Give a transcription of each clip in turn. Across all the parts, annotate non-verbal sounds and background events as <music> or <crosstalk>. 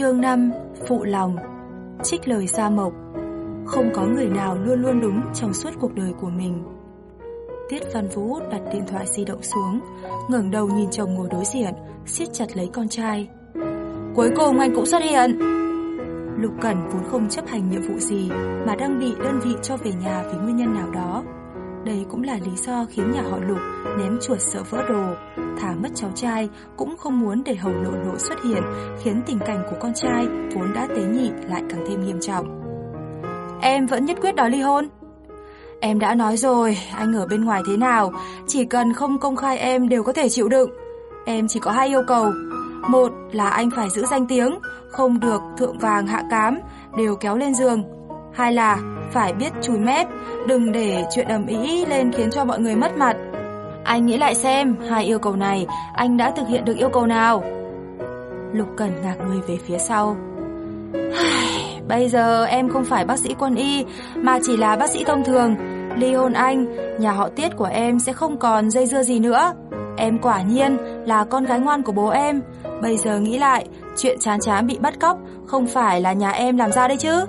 Chương 5 Phụ lòng. Trích lời Sa Mộc. Không có người nào luôn luôn đúng trong suốt cuộc đời của mình. Tiết Văn Vũ đặt điện thoại di động xuống, ngẩng đầu nhìn chồng ngồi đối diện, siết chặt lấy con trai. Cuối cùng anh cũng xuất hiện. Lục Cẩn vốn không chấp hành nhiệm vụ gì Mà đang bị đơn vị cho về nhà vì nguyên nhân nào đó đây cũng là lý do khiến nhà họ Lục ném chuột sợ vỡ đồ, thả mất cháu trai, cũng không muốn để hầu lộ lộ xuất hiện, khiến tình cảnh của con trai vốn đã tế nhị lại càng thêm nghiêm trọng. Em vẫn nhất quyết đòi ly hôn. Em đã nói rồi, anh ở bên ngoài thế nào, chỉ cần không công khai em đều có thể chịu đựng. Em chỉ có hai yêu cầu. Một là anh phải giữ danh tiếng, không được thượng vàng hạ cám, đều kéo lên giường. Hai là phải biết chùi mét, đừng để chuyện ầm ĩ lên khiến cho mọi người mất mặt. Anh nghĩ lại xem, hai yêu cầu này, anh đã thực hiện được yêu cầu nào? Lục Cẩn ngạc người về phía sau. Bây giờ em không phải bác sĩ quân y, mà chỉ là bác sĩ thông thường. Ly hôn anh, nhà họ tiết của em sẽ không còn dây dưa gì nữa. Em quả nhiên là con gái ngoan của bố em. Bây giờ nghĩ lại, chuyện chán chán bị bắt cóc không phải là nhà em làm ra đấy chứ.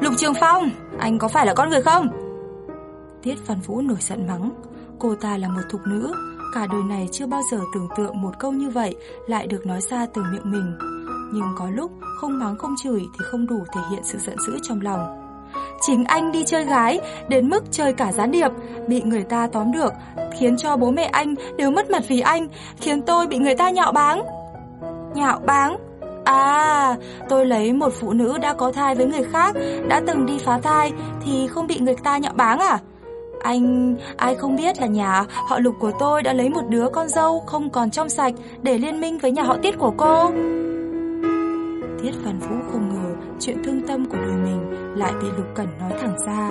Lục Trường Phong, anh có phải là con người không? Tiết Phan Vũ nổi giận mắng, cô ta là một thục nữ, cả đời này chưa bao giờ tưởng tượng một câu như vậy lại được nói ra từ miệng mình. Nhưng có lúc không mắng không chửi thì không đủ thể hiện sự giận dữ trong lòng. Chính anh đi chơi gái, đến mức chơi cả gián điệp, bị người ta tóm được, khiến cho bố mẹ anh đều mất mặt vì anh, khiến tôi bị người ta nhạo báng. Nhạo báng? À, tôi lấy một phụ nữ đã có thai với người khác, đã từng đi phá thai thì không bị người ta nhạo báng à? Anh, ai không biết là nhà họ lục của tôi đã lấy một đứa con dâu không còn trong sạch để liên minh với nhà họ tiết của cô. Tiết Văn Vũ không ngờ chuyện thương tâm của đời mình lại bị Lục Cẩn nói thẳng ra.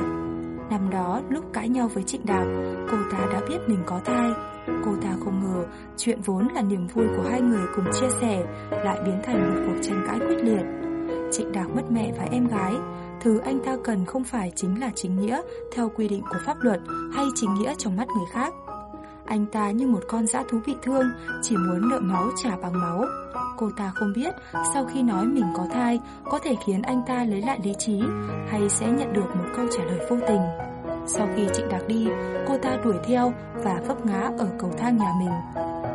Năm đó, lúc cãi nhau với Trịnh Đạc, cô ta đã biết mình có thai. Cô ta không ngờ chuyện vốn là niềm vui của hai người cùng chia sẻ lại biến thành một cuộc tranh cãi quyết liệt. Trịnh Đạc mất mẹ và em gái, thứ anh ta cần không phải chính là chính nghĩa theo quy định của pháp luật hay chính nghĩa trong mắt người khác. Anh ta như một con dã thú bị thương, chỉ muốn nợ máu trả bằng máu. Cô ta không biết sau khi nói mình có thai có thể khiến anh ta lấy lại lý trí hay sẽ nhận được một câu trả lời vô tình. Sau khi Trịnh Đạc đi, cô ta đuổi theo và vấp ngã ở cầu thang nhà mình.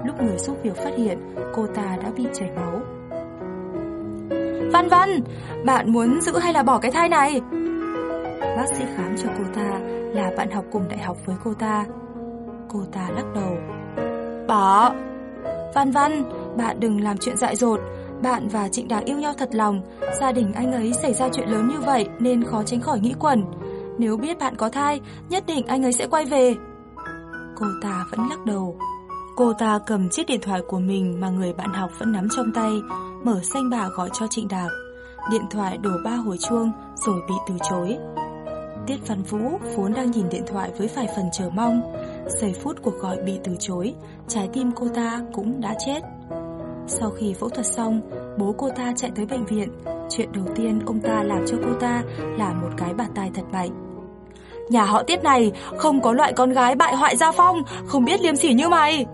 Lúc người giúp việc phát hiện, cô ta đã bị chảy máu. Văn Văn, bạn muốn giữ hay là bỏ cái thai này? Bác sĩ khám cho cô ta là bạn học cùng đại học với cô ta. Cô ta lắc đầu. Bỏ. Văn Văn, bạn đừng làm chuyện dại dột. Bạn và Trịnh Đạc yêu nhau thật lòng. Gia đình anh ấy xảy ra chuyện lớn như vậy nên khó tránh khỏi nghĩ quẩn. Nếu biết bạn có thai, nhất định anh ấy sẽ quay về. Cô ta vẫn lắc đầu. Cô ta cầm chiếc điện thoại của mình mà người bạn học vẫn nắm trong tay, mở xanh bà gọi cho Trịnh Đạc. Điện thoại đổ ba hồi chuông rồi bị từ chối. Tiết Văn Vũ vốn đang nhìn điện thoại với vài phần chờ mong. Giây phút cuộc gọi bị từ chối, trái tim cô ta cũng đã chết. Sau khi phẫu thuật xong, bố cô ta chạy tới bệnh viện. Chuyện đầu tiên ông ta làm cho cô ta là một cái bàn tay thật mạnh. Nhà họ Tiết này không có loại con gái bại hoại gia phong, không biết liêm sỉ như mày.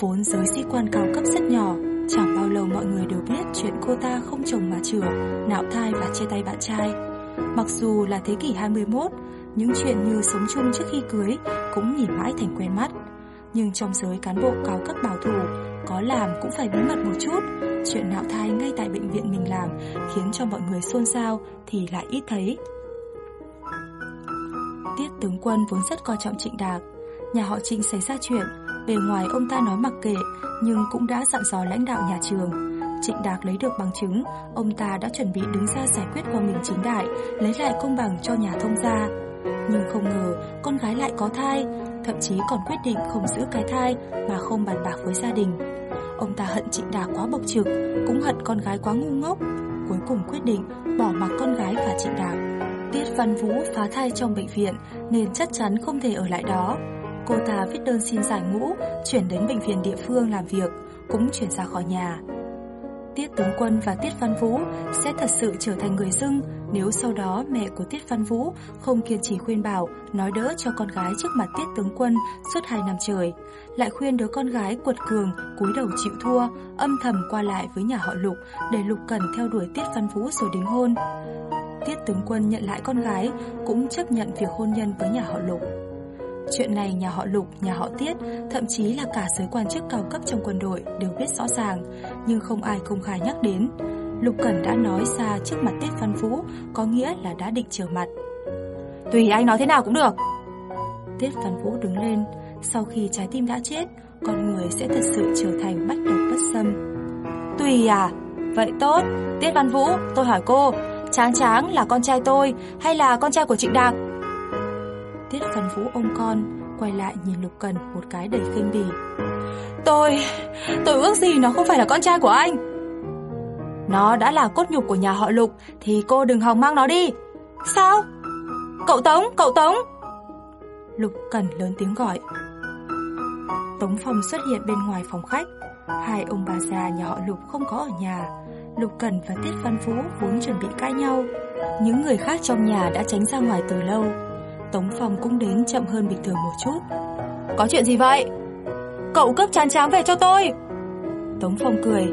Vốn giới sĩ quan cao cấp rất nhỏ, chẳng bao lâu mọi người đều biết chuyện cô ta không chồng mà chửa, nạo thai và chia tay bạn trai. Mặc dù là thế kỷ 21, những chuyện như sống chung trước khi cưới cũng nhìn mãi thành quen mắt. Nhưng trong giới cán bộ cao cấp bảo thủ, có làm cũng phải bí mật một chút. Chuyện nạo thai ngay tại bệnh viện mình làm khiến cho mọi người xôn xao thì lại ít thấy. Tiết tướng quân vốn rất coi trọng Trịnh Đạc. Nhà họ Trịnh xảy ra chuyện, bề ngoài ông ta nói mặc kệ, nhưng cũng đã dặn dò lãnh đạo nhà trường. Trịnh Đạc lấy được bằng chứng, ông ta đã chuẩn bị đứng ra giải quyết hòa mình chính đại, lấy lại công bằng cho nhà thông gia. Nhưng không ngờ, con gái lại có thai, thậm chí còn quyết định không giữ cái thai mà không bàn bạc với gia đình. Ông ta hận Trịnh Đạc quá bộc trực, cũng hận con gái quá ngu ngốc. Cuối cùng quyết định bỏ mặc con gái và Trịnh Đạc. Tiết Văn Vũ phá thai trong bệnh viện nên chắc chắn không thể ở lại đó. Cô ta viết đơn xin giải ngũ, chuyển đến bệnh viện địa phương làm việc, cũng chuyển ra khỏi nhà. Tiết Tướng Quân và Tiết Văn Vũ sẽ thật sự trở thành người dưng nếu sau đó mẹ của Tiết Văn Vũ không kiên trì khuyên bảo, nói đỡ cho con gái trước mặt Tiết Tướng Quân suốt hai năm trời, lại khuyên đứa con gái quật cường, cúi đầu chịu thua, âm thầm qua lại với nhà họ Lục để Lục Cần theo đuổi Tiết Văn Vũ rồi đính hôn. Tiết Tướng Quân nhận lại con gái, cũng chấp nhận việc hôn nhân với nhà họ Lục. Chuyện này nhà họ Lục, nhà họ Tiết, thậm chí là cả giới quan chức cao cấp trong quân đội đều biết rõ ràng, nhưng không ai công khai nhắc đến. Lục Cẩn đã nói ra trước mặt Tiết Văn Vũ, có nghĩa là đã định trở mặt. Tùy anh nói thế nào cũng được. Tiết Văn Vũ đứng lên, sau khi trái tim đã chết, con người sẽ thật sự trở thành bách độc bất xâm. Tùy à? Vậy tốt, Tiết Văn Vũ, tôi hỏi cô, Tráng Tráng là con trai tôi hay là con trai của Trịnh Đạc? Tiết Văn Vũ ôm con, quay lại nhìn Lục Cần một cái đầy khinh bỉ. Tôi, tôi ước gì nó không phải là con trai của anh. Nó đã là cốt nhục của nhà họ Lục thì cô đừng hòng mang nó đi. Sao? Cậu Tống, cậu Tống. Lục Cần lớn tiếng gọi. Tống Phong xuất hiện bên ngoài phòng khách. Hai ông bà già nhà họ Lục không có ở nhà. Lục Cần và Tiết Văn Vũ vốn chuẩn bị cãi nhau. Những người khác trong nhà đã tránh ra ngoài từ lâu. Tống Phong cũng đến chậm hơn bình thường một chút. Có chuyện gì vậy? Cậu cướp chán chám về cho tôi. Tống Phong cười.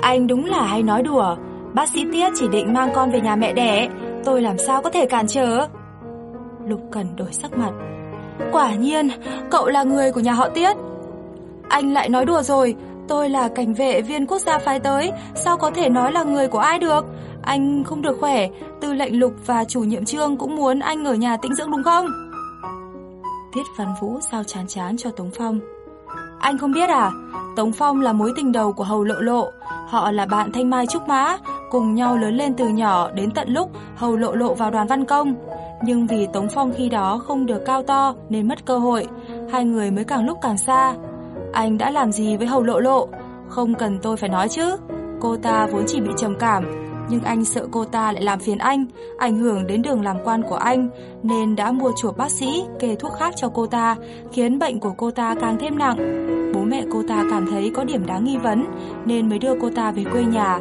Anh đúng là hay nói đùa. Bác sĩ Tiết chỉ định mang con về nhà mẹ đẻ. Tôi làm sao có thể cản trở? Lục Cần đổi sắc mặt. Quả nhiên, cậu là người của nhà họ Tiết. Anh lại nói đùa rồi, tôi là cảnh vệ viên quốc gia phái tới, sao có thể nói là người của ai được? Anh không được khỏe, tư lệnh Lục và chủ nhiệm trương cũng muốn anh ở nhà tĩnh dưỡng đúng không? Tiết Văn Vũ sao chán chán cho Tống Phong. Anh không biết à, Tống Phong là mối tình đầu của Hầu Lộ Lộ, họ là bạn Thanh Mai Trúc Mã, cùng nhau lớn lên từ nhỏ đến tận lúc Hầu Lộ Lộ vào đoàn văn công. Nhưng vì Tống Phong khi đó không được cao to nên mất cơ hội, hai người mới càng lúc càng xa. Anh đã làm gì với Hầu Lộ Lộ? Không cần tôi phải nói chứ. Cô ta vốn chỉ bị trầm cảm, nhưng anh sợ cô ta lại làm phiền anh, ảnh hưởng đến đường làm quan của anh, nên đã mua chuộc bác sĩ kê thuốc khác cho cô ta, khiến bệnh của cô ta càng thêm nặng. Bố mẹ cô ta cảm thấy có điểm đáng nghi vấn, nên mới đưa cô ta về quê nhà.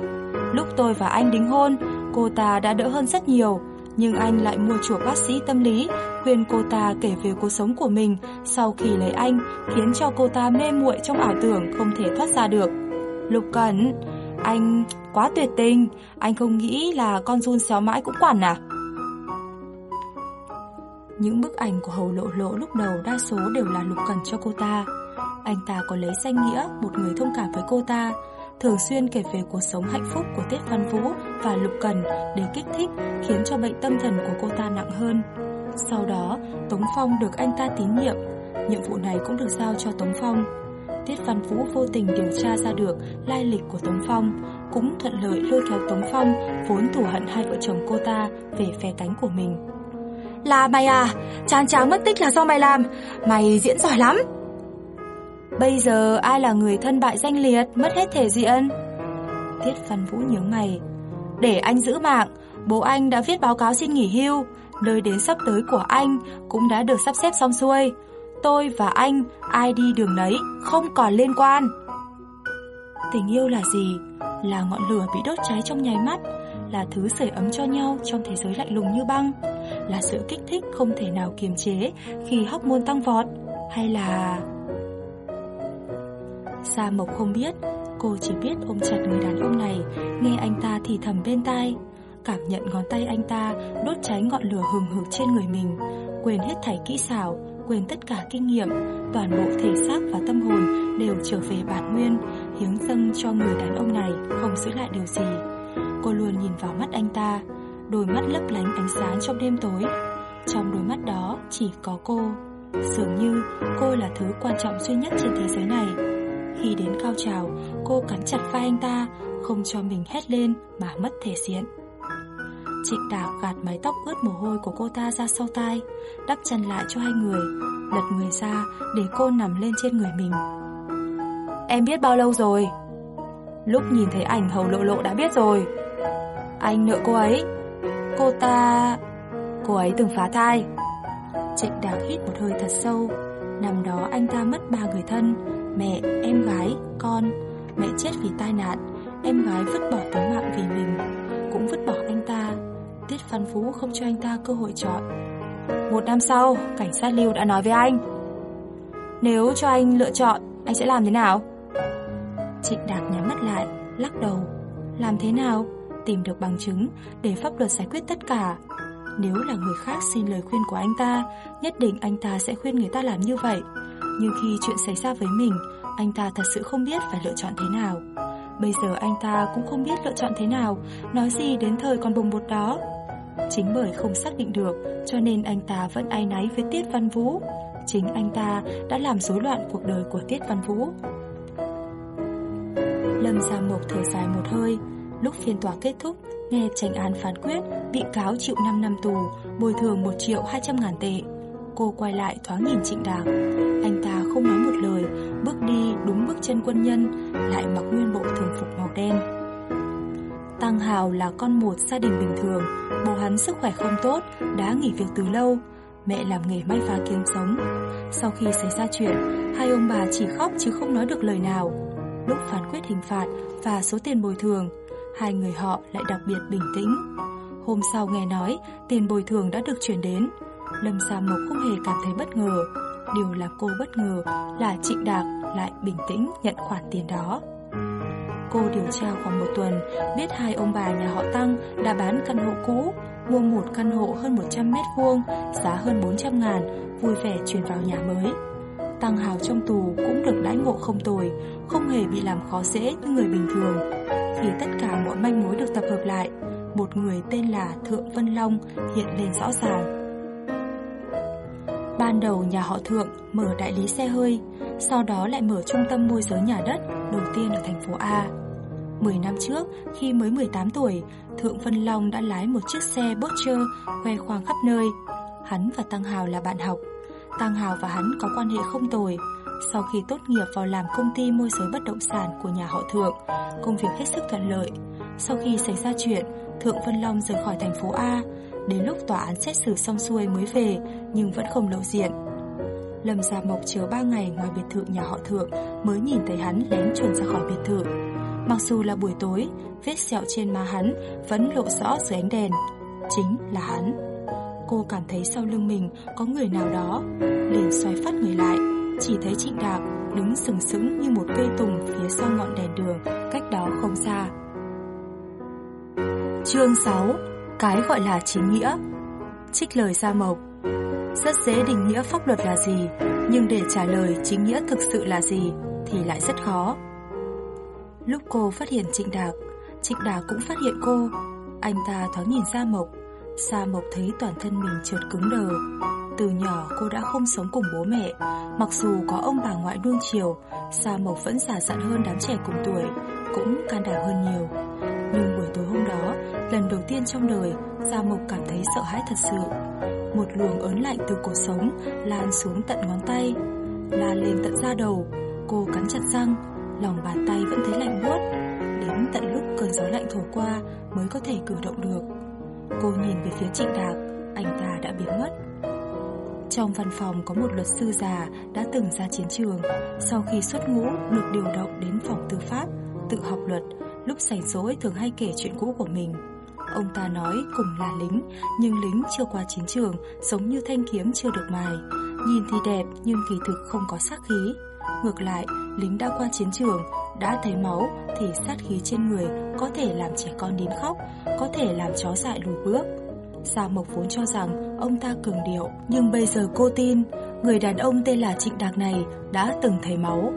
Lúc tôi và anh đính hôn, cô ta đã đỡ hơn rất nhiều, nhưng anh lại mua chuộc bác sĩ tâm lý, khuyên cô ta kể về cuộc sống của mình sau khi lấy anh, khiến cho cô ta mê muội trong ảo tưởng không thể thoát ra được. Lục Cẩn, anh quá tuyệt tình, anh không nghĩ là con run xéo mãi cũng quản à? Những bức ảnh của Hầu Lộ Lộ lúc đầu đa số đều là Lục cần cho cô ta. Anh ta có lấy danh nghĩa một người thông cảm với cô ta, thường xuyên kể về cuộc sống hạnh phúc của Tiết Văn Vũ và Lục Cần để kích thích, khiến cho bệnh tâm thần của cô ta nặng hơn. Sau đó, Tống Phong được anh ta tín nhiệm, nhiệm vụ này cũng được giao cho Tống Phong. Tiết Văn Vũ vô tình điều tra ra được lai lịch của Tống Phong, cũng thuận lợi lôi kéo Tống Phong vốn thù hận hai vợ chồng cô ta về phe cánh của mình. Là mày à, chán chán mất tích là do mày làm, mày diễn giỏi lắm. Bây giờ ai là người thân bại danh liệt, mất hết thể diện? Tiết Văn Vũ nhớ mày. Để anh giữ mạng, bố anh đã viết báo cáo xin nghỉ hưu, nơi đến sắp tới của anh cũng đã được sắp xếp xong xuôi. Tôi và anh, ai đi đường nấy, không còn liên quan. Tình yêu là gì? Là ngọn lửa bị đốt cháy trong nháy mắt, là thứ sưởi ấm cho nhau trong thế giới lạnh lùng như băng, là sự kích thích không thể nào kiềm chế khi hóc môn tăng vọt, hay là... Sa Mộc không biết, cô chỉ biết ôm chặt người đàn ông này, nghe anh ta thì thầm bên tai, cảm nhận ngón tay anh ta đốt cháy ngọn lửa hừng hực trên người mình, quên hết thảy kỹ xảo, quên tất cả kinh nghiệm, toàn bộ thể xác và tâm hồn đều trở về bản nguyên, hiến dâng cho người đàn ông này, không giữ lại điều gì. Cô luôn nhìn vào mắt anh ta, đôi mắt lấp lánh ánh sáng trong đêm tối. Trong đôi mắt đó chỉ có cô. Dường như cô là thứ quan trọng duy nhất trên thế giới này. Khi đến cao trào, cô cắn chặt vai anh ta, không cho mình hét lên mà mất thể diện. Trịnh đào gạt mái tóc ướt mồ hôi của cô ta ra sau tai, đắp chân lại cho hai người, lật người ra để cô nằm lên trên người mình. Em biết bao lâu rồi? Lúc nhìn thấy ảnh hầu lộ lộ đã biết rồi. Anh nợ cô ấy. Cô ta... Cô ấy từng phá thai. Trịnh đào hít một hơi thật sâu. Năm đó anh ta mất ba người thân Mẹ, em gái, con. Mẹ chết vì tai nạn Em gái vứt bỏ tính mạng vì mình Cũng vứt bỏ anh ta. Tiết Văn Phú không cho anh ta cơ hội chọn. Một năm sau, cảnh sát lưu đã nói với anh Nếu cho anh lựa chọn Anh sẽ làm thế nào? Trịnh đạt nhắm mắt lại Lắc đầu. Làm thế nào? Tìm được bằng chứng Để pháp luật giải quyết tất cả. Nếu là người khác xin lời khuyên của anh ta Nhất định anh ta sẽ khuyên người ta làm như vậy. Nhưng khi chuyện xảy ra với mình Anh ta thật sự không biết phải lựa chọn thế nào. Bây giờ anh ta cũng không biết lựa chọn thế nào Nói gì đến thời còn bồng bột đó. Chính bởi không xác định được, Cho nên anh ta vẫn ai náy với Tiết Văn Vũ. Chính anh ta đã làm rối loạn cuộc đời của Tiết Văn Vũ. Lâm Gia Mộc thở dài một hơi. Lúc phiên tòa kết thúc, Nghe tranh án phán quyết, Bị cáo chịu 5 năm tù, Bồi thường 1 triệu 200 ngàn tệ. Cô quay lại thoáng nhìn Trịnh Đạc Anh ta không nói một lời, Bước đi đúng bước chân quân nhân, Lại mặc nguyên bộ thường phục màu đen. Tăng Hào là con một gia đình bình thường Bố hắn sức khỏe không tốt, Đã nghỉ việc từ lâu. Mẹ làm nghề may vá kiếm sống. Sau khi xảy ra chuyện, Hai ông bà chỉ khóc chứ không nói được lời nào. Lúc phán quyết hình phạt Và số tiền bồi thường, Hai người họ lại đặc biệt bình tĩnh. Hôm sau nghe nói, Tiền bồi thường đã được chuyển đến. Lâm Sa Mộc không hề cảm thấy bất ngờ. Điều làm cô bất ngờ là Trịnh Đạc lại bình tĩnh nhận khoản tiền đó. Cô điều tra khoảng một tuần, Biết hai ông bà nhà họ Tăng đã bán căn hộ cũ, Mua một căn hộ hơn 100 mét vuông, Giá hơn 400 ngàn, Vui vẻ chuyển vào nhà mới. Tăng Hào trong tù cũng được đãi ngộ không tồi, Không hề bị làm khó dễ như người bình thường. Khi tất cả mọi manh mối được tập hợp lại, Một người tên là Thượng Vân Long hiện lên rõ ràng. Ban đầu nhà họ Thượng mở đại lý xe hơi, sau đó lại mở trung tâm môi giới nhà đất đầu tiên ở thành phố A. 10 năm trước, khi mới 18 tuổi, Thượng Vân Long đã lái một chiếc xe Porsche khoe khoang khắp nơi. Hắn và Tăng Hào là bạn học. Tăng Hào và hắn có quan hệ không tồi. Sau khi tốt nghiệp vào làm công ty môi giới bất động sản của nhà họ Thượng, công việc hết sức thuận lợi. Sau khi xảy ra chuyện, Thượng Vân Long rời khỏi thành phố A, Đến lúc tòa án xét xử xong xuôi mới về, Nhưng vẫn không lộ diện. Lâm Gia Mộc chờ 3 ngày ngoài biệt thự nhà họ Thượng Mới nhìn thấy hắn lén chuồn ra khỏi biệt thự. Mặc dù là buổi tối, Vết sẹo trên má hắn Vẫn lộ rõ dưới ánh đèn, Chính là hắn. Cô cảm thấy sau lưng mình có người nào đó, liền xoay phát người lại, Chỉ thấy Trịnh Đạp đứng sừng sững như một cây tùng phía sau ngọn đèn đường Cách đó không xa. Chương 6 cái gọi là chính nghĩa. Trích lời Gia Mộc Rất dễ định nghĩa pháp luật là gì, nhưng để trả lời chính nghĩa thực sự là gì thì lại rất khó. Lúc cô phát hiện Trịnh Đạc, Trịnh Đạc cũng phát hiện cô. Anh ta thoáng nhìn Gia Mộc, Gia Mộc thấy toàn thân mình trượt cứng đờ. Từ nhỏ cô đã không sống cùng bố mẹ, mặc dù có ông bà ngoại nuông chiều, Gia Mộc vẫn giả dặn hơn đám trẻ cùng tuổi, cũng can đảm hơn nhiều. Nhưng buổi tối hôm đó, lần đầu tiên trong đời, Gia Mộc cảm thấy sợ hãi thật sự. Một luồng ớn lạnh từ cổ sống lan xuống tận ngón tay, lan lên tận da đầu. Cô cắn chặt răng, lòng bàn tay vẫn thấy lạnh buốt. Đến tận lúc cơn gió lạnh thổi qua mới có thể cử động được. Cô nhìn về phía Trịnh Đạc, anh ta đã biến mất. Trong văn phòng có một luật sư già đã từng ra chiến trường, sau khi xuất ngũ được điều động đến phòng tư pháp, tự học luật, lúc rảnh rỗi thường hay kể chuyện cũ của mình. Ông ta nói cùng là lính, nhưng lính chưa qua chiến trường, giống như thanh kiếm chưa được mài. Nhìn thì đẹp nhưng kỳ thực không có sát khí. Ngược lại, lính đã qua chiến trường, đã thấy máu thì sát khí trên người có thể làm trẻ con nín khóc, có thể làm chó dại lùi bước. Gia Mộc vốn cho rằng ông ta cường điệu, nhưng bây giờ cô tin, người đàn ông tên là Trịnh Đạc này đã từng thấy máu,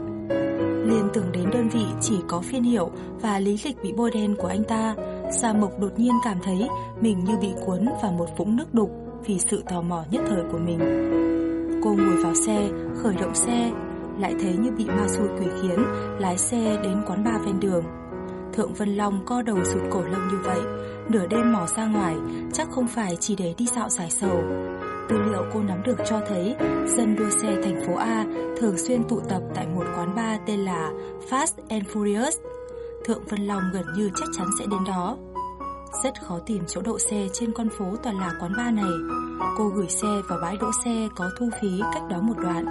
Liên tưởng đến đơn vị chỉ có phiên hiệu và lý lịch bị bôi đen của anh ta, Sa Mộc đột nhiên cảm thấy mình như bị cuốn vào một vũng nước đục vì sự tò mò nhất thời của mình. Cô ngồi vào xe, khởi động xe, lại thấy như bị ma xui quỷ khiến, lái xe đến quán bar ven đường. Thượng Vân Long co đầu sụt cổ lông như vậy, nửa đêm mò ra ngoài, chắc không phải chỉ để đi dạo giải sầu tư liệu cô nắm được cho thấy dân đua xe thành phố A thường xuyên tụ tập tại một quán bar tên là Fast and Furious. Thượng Vân Long gần như chắc chắn sẽ đến đó. Rất khó tìm chỗ đậu xe trên con phố toàn là quán bar này. Cô gửi xe vào bãi đỗ xe có thu phí cách đó một đoạn,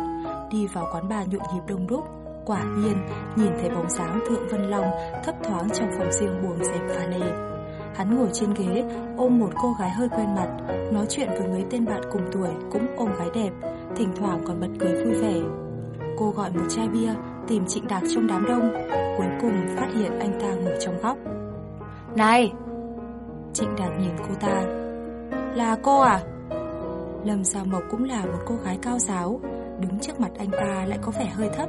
đi vào quán bar nhộn nhịp đông đúc. Quả nhiên, nhìn thấy bóng dáng Thượng Vân Long thấp thoáng trong phòng riêng buồng dẹp pha lê. Hắn ngồi trên ghế, ôm một cô gái hơi quen mặt, nói chuyện với mấy tên bạn cùng tuổi cũng ôm gái đẹp, thỉnh thoảng còn bật cười vui vẻ. Cô gọi một chai bia, tìm Trịnh Đạc trong đám đông, cuối cùng phát hiện anh ta ngồi trong góc. Này! Trịnh Đạc nhìn cô ta. Là cô à? Lâm Giao Mộc cũng là một cô gái cao giáo, đứng trước mặt anh ta lại có vẻ hơi thấp,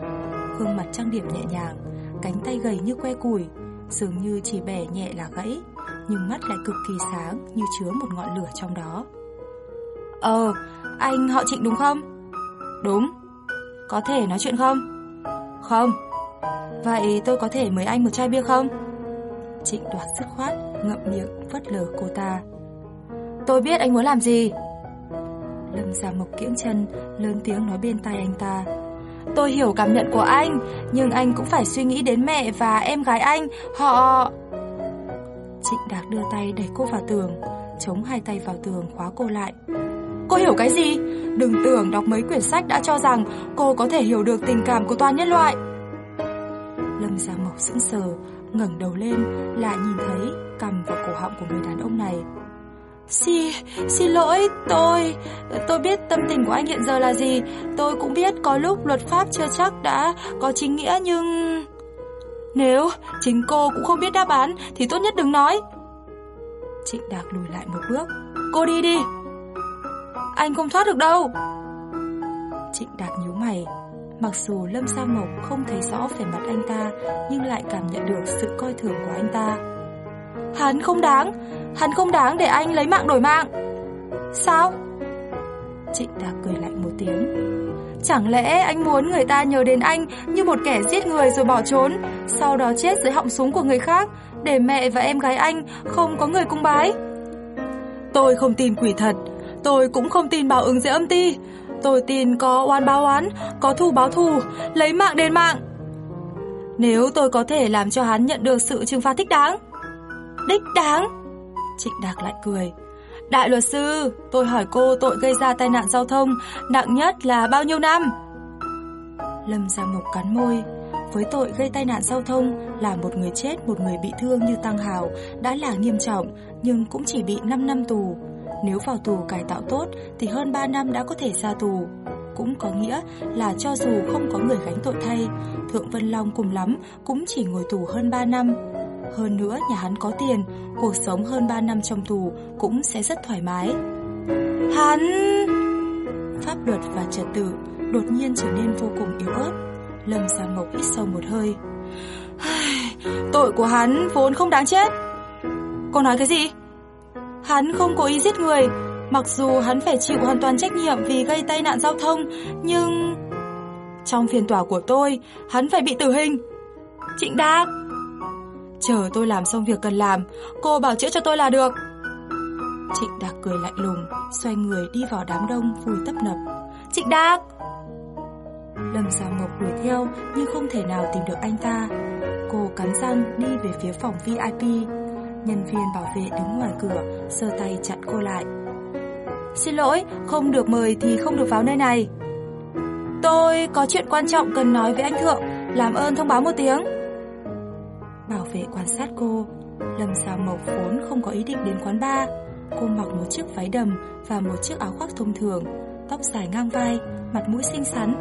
gương mặt trang điểm nhẹ nhàng, cánh tay gầy như que củi, dường như chỉ bẻ nhẹ là gãy, nhưng mắt lại cực kỳ sáng như chứa một ngọn lửa trong đó. Ờ, anh họ Trịnh đúng không? Đúng. Có thể nói chuyện không? Không. Vậy tôi có thể mời anh một chai bia không? Trịnh đoạt dứt khoát, ngậm miệng, vất lờ cô ta. Tôi biết anh muốn làm gì. Lâm Gia Mộc kiễng chân, lớn tiếng nói bên tai anh ta. Tôi hiểu cảm nhận của anh, nhưng anh cũng phải suy nghĩ đến mẹ và em gái anh, họ... Trịnh Đạc đưa tay đẩy cô vào tường, chống hai tay vào tường khóa cô lại. Cô hiểu cái gì? Đừng tưởng đọc mấy quyển sách đã cho rằng cô có thể hiểu được tình cảm của toàn nhân loại. Lâm Gia Mộc sững sờ, ngẩng đầu lên, lại nhìn thấy cầm vào cổ họng của người đàn ông này. Xin, xin lỗi, tôi, tôi biết tâm tình của anh hiện giờ là gì. Tôi cũng biết có lúc luật pháp chưa chắc đã có chính nghĩa nhưng... Nếu chính cô cũng không biết đáp án thì tốt nhất đừng nói. Trịnh Đạc lùi lại một bước. Cô đi đi. Anh không thoát được đâu. Trịnh Đạc nhíu mày. Mặc dù Lâm Sa Mộc không thấy rõ vẻ mặt anh ta, nhưng lại cảm nhận được sự coi thường của anh ta. Hắn không đáng, hắn không đáng để anh lấy mạng đổi mạng. Sao? Trịnh Đạc cười lạnh một tiếng. Chẳng lẽ anh muốn người ta nhớ đến anh như một kẻ giết người rồi bỏ trốn, sau đó chết dưới họng súng của người khác, để mẹ và em gái anh không có người cung bái? Tôi không tin quỷ thật, tôi cũng không tin báo ứng giữa âm ti. Tôi tin có oan báo oán, có thù báo thù, lấy mạng đền mạng. Nếu tôi có thể làm cho hắn nhận được sự trừng phạt thích đáng. Đích đáng? Trịnh Đạc lại cười. Đại luật sư, tôi hỏi cô tội gây ra tai nạn giao thông nặng nhất là bao nhiêu năm? Lâm Gia Mộc cắn môi. Với tội gây tai nạn giao thông là một người chết, một người bị thương như Tăng Hào đã là nghiêm trọng, nhưng cũng chỉ bị 5 năm tù. Nếu vào tù cải tạo tốt thì hơn 3 năm đã có thể ra tù. Cũng có nghĩa là cho dù không có người gánh tội thay, Thượng Vân Long cùng lắm cũng chỉ ngồi tù hơn 3 năm. Hơn nữa nhà hắn có tiền, cuộc sống hơn 3 năm trong tù cũng sẽ rất thoải mái. Hắn... Pháp luật và trật tự đột nhiên trở nên vô cùng yếu ớt. Lâm Gia Mộc hít sâu một hơi. Tội của hắn vốn không đáng chết. Cô nói cái gì? Hắn không cố ý giết người, mặc dù hắn phải chịu hoàn toàn trách nhiệm vì gây tai nạn giao thông, nhưng... Trong phiên tòa của tôi, hắn phải bị tử hình. Trịnh Đạc! Chờ tôi làm xong việc cần làm, cô bảo chữa cho tôi là được. Trịnh Đạc cười lạnh lùng, xoay người đi vào đám đông vui tấp nập. Trịnh Đạc! Lâm Gia Mộc đuổi theo nhưng không thể nào tìm được anh ta. Cô cắn răng đi về phía phòng VIP. Nhân viên bảo vệ đứng ngoài cửa, giơ tay chặn cô lại. Xin lỗi, không được mời thì không được vào nơi này. Tôi có chuyện quan trọng cần nói với anh Thượng, làm ơn thông báo một tiếng. Bảo vệ quan sát cô, Lâm sa Mộc vốn không có ý định đến quán bar. Cô mặc một chiếc váy đầm và một chiếc áo khoác thông thường, tóc dài ngang vai, mặt mũi xinh xắn.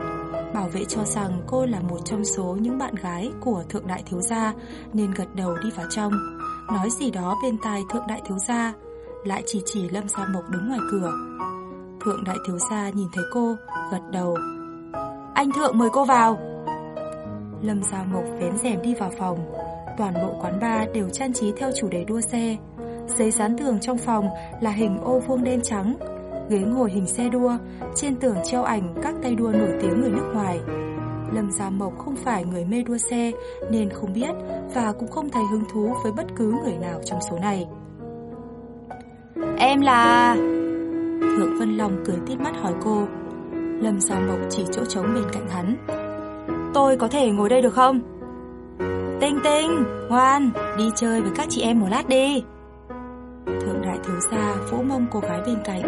Bảo vệ cho rằng cô là một trong số những bạn gái của thượng đại thiếu gia nên gật đầu đi vào trong, nói gì đó bên tai thượng đại thiếu gia, lại chỉ chỉ Lâm sa Mộc đứng ngoài cửa. Thượng đại thiếu gia nhìn thấy cô, gật đầu. Anh thượng mời cô vào. Lâm sa Mộc vén rèm đi vào phòng. Toàn bộ quán bar đều trang trí theo chủ đề đua xe. Giấy dán tường trong phòng là hình ô vuông đen trắng, ghế ngồi hình xe đua, trên tường treo ảnh các tay đua nổi tiếng người nước ngoài. Lâm Gia Mộc không phải người mê đua xe nên không biết và cũng không thấy hứng thú với bất cứ người nào trong số này. Em là... Thượng Vân Long cười tít mắt hỏi cô. Lâm Gia Mộc chỉ chỗ trống bên cạnh hắn. Tôi có thể ngồi đây được không? Tinh Tinh, ngoan, đi chơi với các chị em một lát đi. Thượng đại thiếu gia vỗ mông cô gái bên cạnh,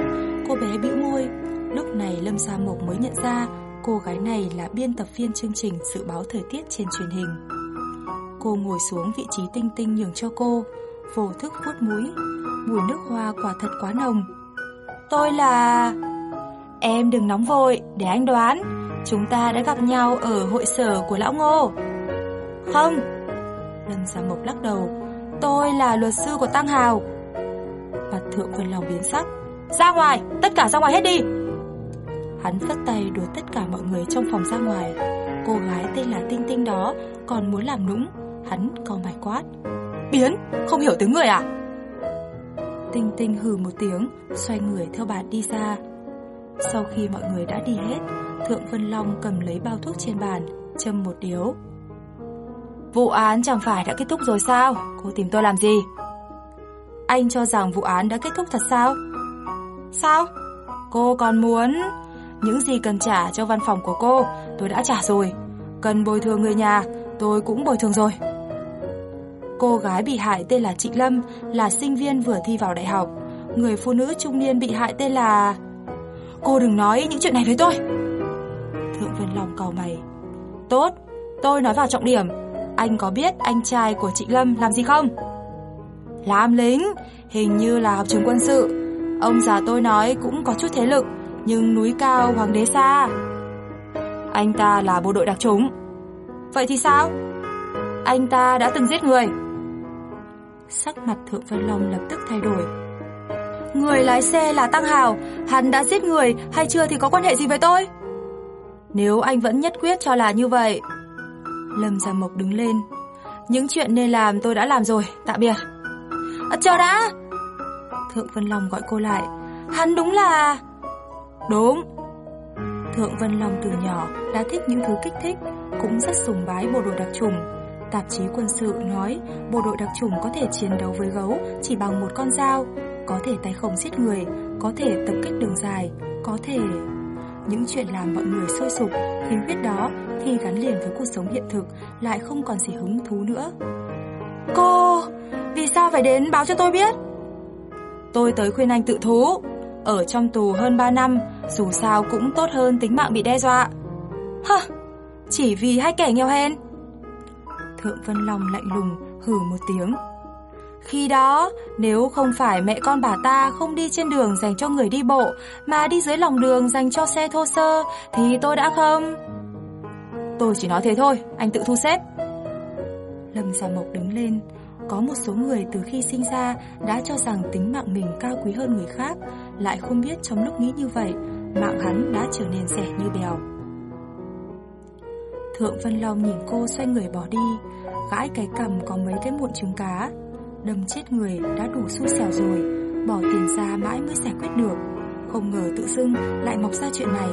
cô bé bĩu môi. Lúc này Lâm Gia Mộc mới nhận ra cô gái này là biên tập viên chương trình dự báo thời tiết trên truyền hình. Cô ngồi xuống vị trí Tinh Tinh nhường cho cô, vô thức vuốt mũi. Mùi nước hoa quả thật quá nồng. Tôi là... Em đừng nóng vội, để anh đoán. Chúng ta đã gặp nhau ở hội sở của Lão Ngô. Không. Lâm Gia Mộc lắc đầu. Tôi là luật sư của Tăng Hào. Mặt Thượng Vân Long biến sắc. Ra ngoài, tất cả ra ngoài hết đi. Hắn phất tay đuổi tất cả mọi người trong phòng ra ngoài. Cô gái tên là Tinh Tinh đó còn muốn làm nũng. Hắn co mày quát. Biến, không hiểu tiếng người à? Tinh Tinh hừ một tiếng, xoay người theo bà đi ra. Sau khi mọi người đã đi hết, Thượng Vân Long cầm lấy bao thuốc trên bàn, châm một điếu. Vụ án chẳng phải đã kết thúc rồi sao? Cô tìm tôi làm gì? Anh cho rằng vụ án đã kết thúc thật sao? Sao? Cô còn muốn... Những gì cần trả cho văn phòng của cô, tôi đã trả rồi. Cần bồi thường người nhà, tôi cũng bồi thường rồi. Cô gái bị hại tên là Trịnh Lâm, là sinh viên vừa thi vào đại học. Người phụ nữ trung niên bị hại tên là... Cô đừng nói những chuyện này với tôi. Thượng Vân Long cầu mày. Tốt, tôi nói vào trọng điểm. Anh có biết anh trai của chị Lâm làm gì không? Làm lính, hình như là học trường quân sự. Ông già tôi nói cũng có chút thế lực, nhưng núi cao hoàng đế xa. Anh ta là bộ đội đặc chủng. Vậy thì sao? Anh ta đã từng giết người. Sắc mặt Thượng Vân Long lập tức thay đổi. Người lái xe là Tăng Hào, hắn đã giết người hay chưa thì có quan hệ gì với tôi? Nếu anh vẫn nhất quyết cho là như vậy. Lâm Gia Mộc đứng lên. Những chuyện nên làm tôi đã làm rồi, tạm biệt. À, chờ đã! Thượng Vân Long gọi cô lại. Hắn đúng là... Đúng. Thượng Vân Long từ nhỏ đã thích những thứ kích thích, cũng rất sùng bái bộ đội đặc chủng. Tạp chí quân sự nói bộ đội đặc chủng có thể chiến đấu với gấu chỉ bằng một con dao, có thể tay không giết người, có thể tập kích đường dài, có thể... Những chuyện làm mọi người sôi sục, khí huyết đó khi gắn liền với cuộc sống hiện thực lại không còn gì hứng thú nữa. Cô, vì sao phải đến báo cho tôi biết? Tôi tới khuyên anh tự thú. Ở trong tù hơn 3 năm, dù sao cũng tốt hơn tính mạng bị đe dọa. hơ chỉ vì hai kẻ nghèo hèn. Thượng Vân Long lạnh lùng, hừ một tiếng. Khi đó, nếu không phải mẹ con bà ta không đi trên đường dành cho người đi bộ, mà đi dưới lòng đường dành cho xe thô sơ, thì tôi đã không... Tôi chỉ nói thế thôi, anh tự thu xếp. Lâm Gia Mộc đứng lên, có một số người từ khi sinh ra đã cho rằng tính mạng mình cao quý hơn người khác, lại không biết trong lúc nghĩ như vậy, mạng hắn đã trở nên rẻ như bèo. Thượng Vân Long nhìn cô xoay người bỏ đi, gãi cái cằm có mấy cái muộn trứng cá. Đâm chết người đã đủ xui xẻo rồi, bỏ tiền ra mãi mới giải quyết được. Không ngờ tự dưng lại mọc ra chuyện này.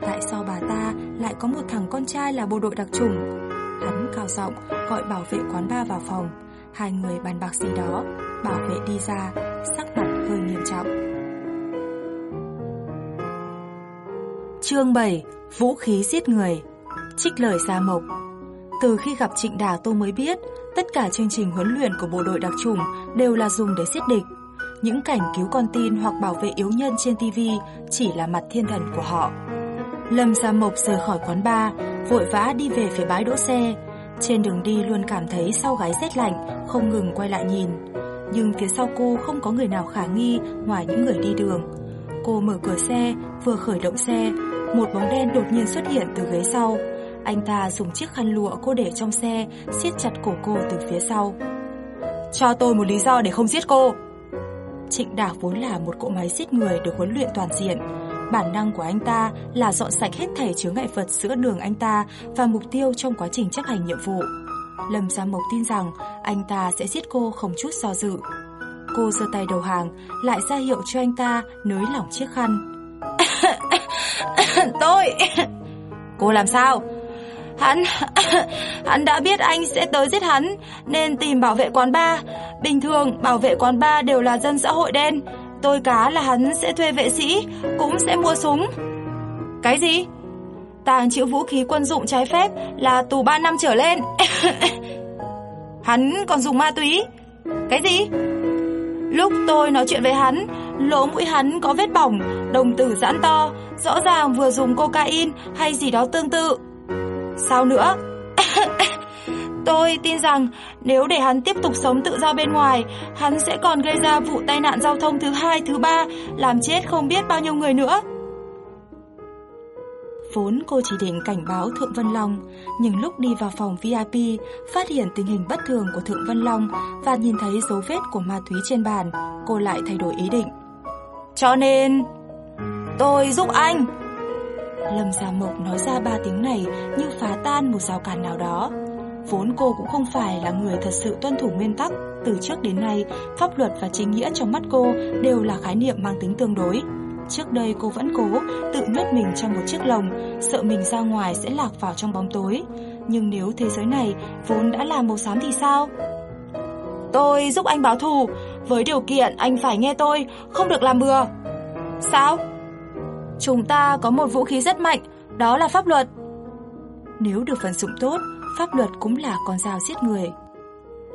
Tại sao bà ta lại có một thằng con trai là bộ đội đặc trùng Hắn cao giọng gọi bảo vệ quán ba vào phòng. Hai người bàn bạc gì đó, bảo vệ đi ra, sắc mặt hơi nghiêm trọng. Chương 7 Vũ khí giết người Trích lời Gia Mộc Từ khi gặp Trịnh Đào tôi mới biết Tất cả chương trình huấn luyện của bộ đội đặc chủng Đều là dùng để giết địch. Những cảnh cứu con tin hoặc bảo vệ yếu nhân trên TV Chỉ là mặt thiên thần của họ. Lâm Gia Mộc rời khỏi quán bar Vội vã đi về phía bãi đỗ xe. Trên đường đi luôn cảm thấy sau gái rét lạnh Không ngừng quay lại nhìn. Nhưng phía sau cô không có người nào khả nghi Ngoài những người đi đường. Cô mở cửa xe, vừa khởi động xe một bóng đen đột nhiên xuất hiện từ ghế sau. Anh ta dùng chiếc khăn lụa cô để trong xe, siết chặt cổ cô từ phía sau. Cho tôi một lý do để không giết cô. Trịnh Đạc vốn là một cỗ máy giết người được huấn luyện toàn diện. Bản năng của anh ta là dọn sạch hết thảy chướng ngại vật giữa đường anh ta và mục tiêu trong quá trình chấp hành nhiệm vụ. Lâm Gia Mộc tin rằng anh ta sẽ giết cô không chút do dự. Cô giơ tay đầu hàng, lại ra hiệu cho anh ta nới lỏng chiếc khăn. <laughs> Tôi... Cô làm sao? Hắn... <coughs> hắn đã biết anh sẽ tới giết hắn, nên tìm bảo vệ quán bar. Bình thường, bảo vệ quán bar đều là dân xã hội đen. tôi cá là hắn sẽ thuê vệ sĩ, cũng sẽ mua súng. Cái gì? Tàng trữ vũ khí quân dụng trái phép là tù 3 năm trở lên. <coughs> hắn còn dùng ma túy. Cái gì? Lúc tôi nói chuyện với hắn, lỗ mũi hắn có vết bỏng, đồng tử giãn to, rõ ràng vừa dùng cocaine hay gì đó tương tự. Sao nữa? <laughs> Tôi tin rằng nếu để hắn tiếp tục sống tự do bên ngoài, hắn sẽ còn gây ra vụ tai nạn giao thông thứ hai, thứ ba, làm chết không biết bao nhiêu người nữa. Vốn cô chỉ định cảnh báo Thượng Vân Long, nhưng lúc đi vào phòng VIP, phát hiện tình hình bất thường của Thượng Vân Long và nhìn thấy dấu vết của ma túy trên bàn, cô lại thay đổi ý định. Cho nên, tôi giúp anh. Lâm Gia Mộc nói ra ba tiếng này như phá tan một rào cản nào đó. Vốn cô cũng không phải là người thật sự tuân thủ nguyên tắc, từ trước đến nay, pháp luật và chính nghĩa trong mắt cô đều là khái niệm mang tính tương đối. Trước đây cô vẫn cố tự nhốt mình trong một chiếc lồng, sợ mình ra ngoài sẽ lạc vào trong bóng tối. Nhưng nếu thế giới này vốn đã là màu xám thì sao? Tôi giúp anh báo thù, với điều kiện anh phải nghe tôi, không được làm bừa. Sao? Chúng ta có một vũ khí rất mạnh, đó là pháp luật. Nếu được vận dụng tốt, pháp luật cũng là con dao giết người.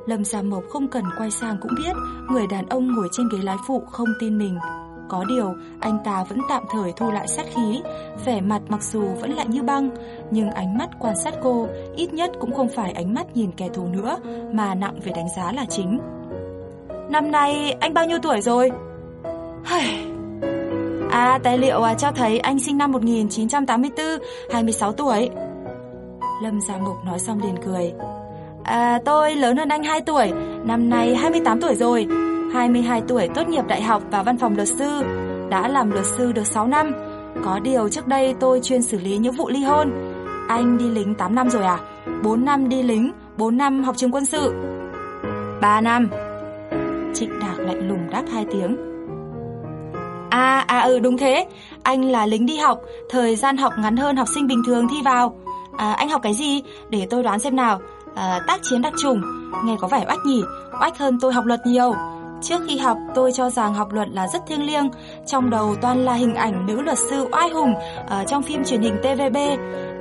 Lâm Gia Mộc không cần quay sang cũng biết người đàn ông ngồi trên ghế lái phụ không tin mình. Có điều, anh ta vẫn tạm thời thu lại sát khí, vẻ mặt mặc dù vẫn lạnh như băng, nhưng ánh mắt quan sát cô ít nhất cũng không phải ánh mắt nhìn kẻ thù nữa, mà nặng về đánh giá là chính. Năm nay anh bao nhiêu tuổi rồi? À, tài liệu à, cho thấy anh sinh năm 1984, 26 tuổi. Lâm Gia Mục nói xong liền cười. À, tôi lớn hơn anh 2 tuổi, năm nay 28 tuổi rồi. 22 tuổi tốt nghiệp đại học và văn phòng luật sư, đã làm luật sư được 6 năm. Có điều trước đây tôi chuyên xử lý những vụ ly hôn. Anh đi lính 8 năm rồi à? 4 năm đi lính, 4 năm học trường quân sự. 3 năm. Trịnh Đạc lạnh lùng đáp hai tiếng. À, à ừ đúng thế, anh là lính đi học, thời gian học ngắn hơn học sinh bình thường thi vào. À, anh học cái gì? Để tôi đoán xem nào. À, tác chiến đặc trùng, nghe có vẻ oách nhỉ, oách hơn tôi học luật nhiều. Trước khi học, tôi cho rằng học luật là rất thiêng liêng, trong đầu toàn là hình ảnh nữ luật sư oai hùng ở trong phim truyền hình TVB.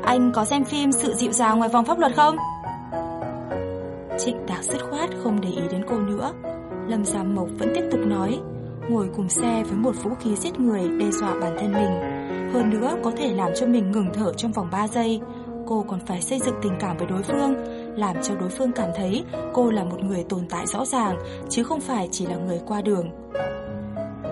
Anh có xem phim Sự dịu dàng ngoài vòng pháp luật không? Trịnh Đạc dứt khoát không để ý đến cô nữa. Lâm Giám Mộc vẫn tiếp tục nói, ngồi cùng xe với một vũ khí giết người đe dọa bản thân mình. Hơn nữa có thể làm cho mình ngừng thở trong vòng 3 giây. Cô còn phải xây dựng tình cảm với đối phương, làm cho đối phương cảm thấy cô là một người tồn tại rõ ràng, chứ không phải chỉ là người qua đường.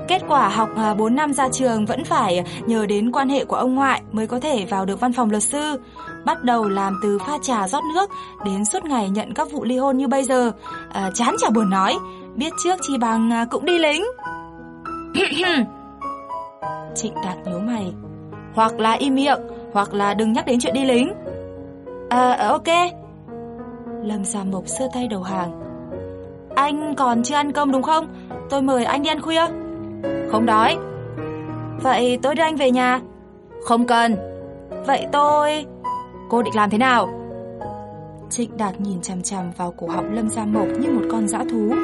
Kết quả học à, 4 năm ra trường vẫn phải nhờ đến quan hệ của ông ngoại mới có thể vào được văn phòng luật sư. Bắt đầu làm từ pha trà rót nước đến suốt ngày nhận các vụ ly hôn như bây giờ. À, chán chả buồn nói, biết trước chi bằng à, cũng đi lính. <coughs> Trịnh Đạt nhíu mày. Hoặc là im miệng, hoặc là đừng nhắc đến chuyện đi lính. À, ờ, ok. Lâm Gia Mộc sơ tay đầu hàng. Anh còn chưa ăn cơm đúng không? Tôi mời anh đi ăn khuya. Không đói. Vậy tôi đưa anh về nhà. Không cần. Vậy tôi... Cô định làm thế nào? Trịnh Đạt nhìn chằm chằm vào cổ họng Lâm Gia Mộc như một con dã thú.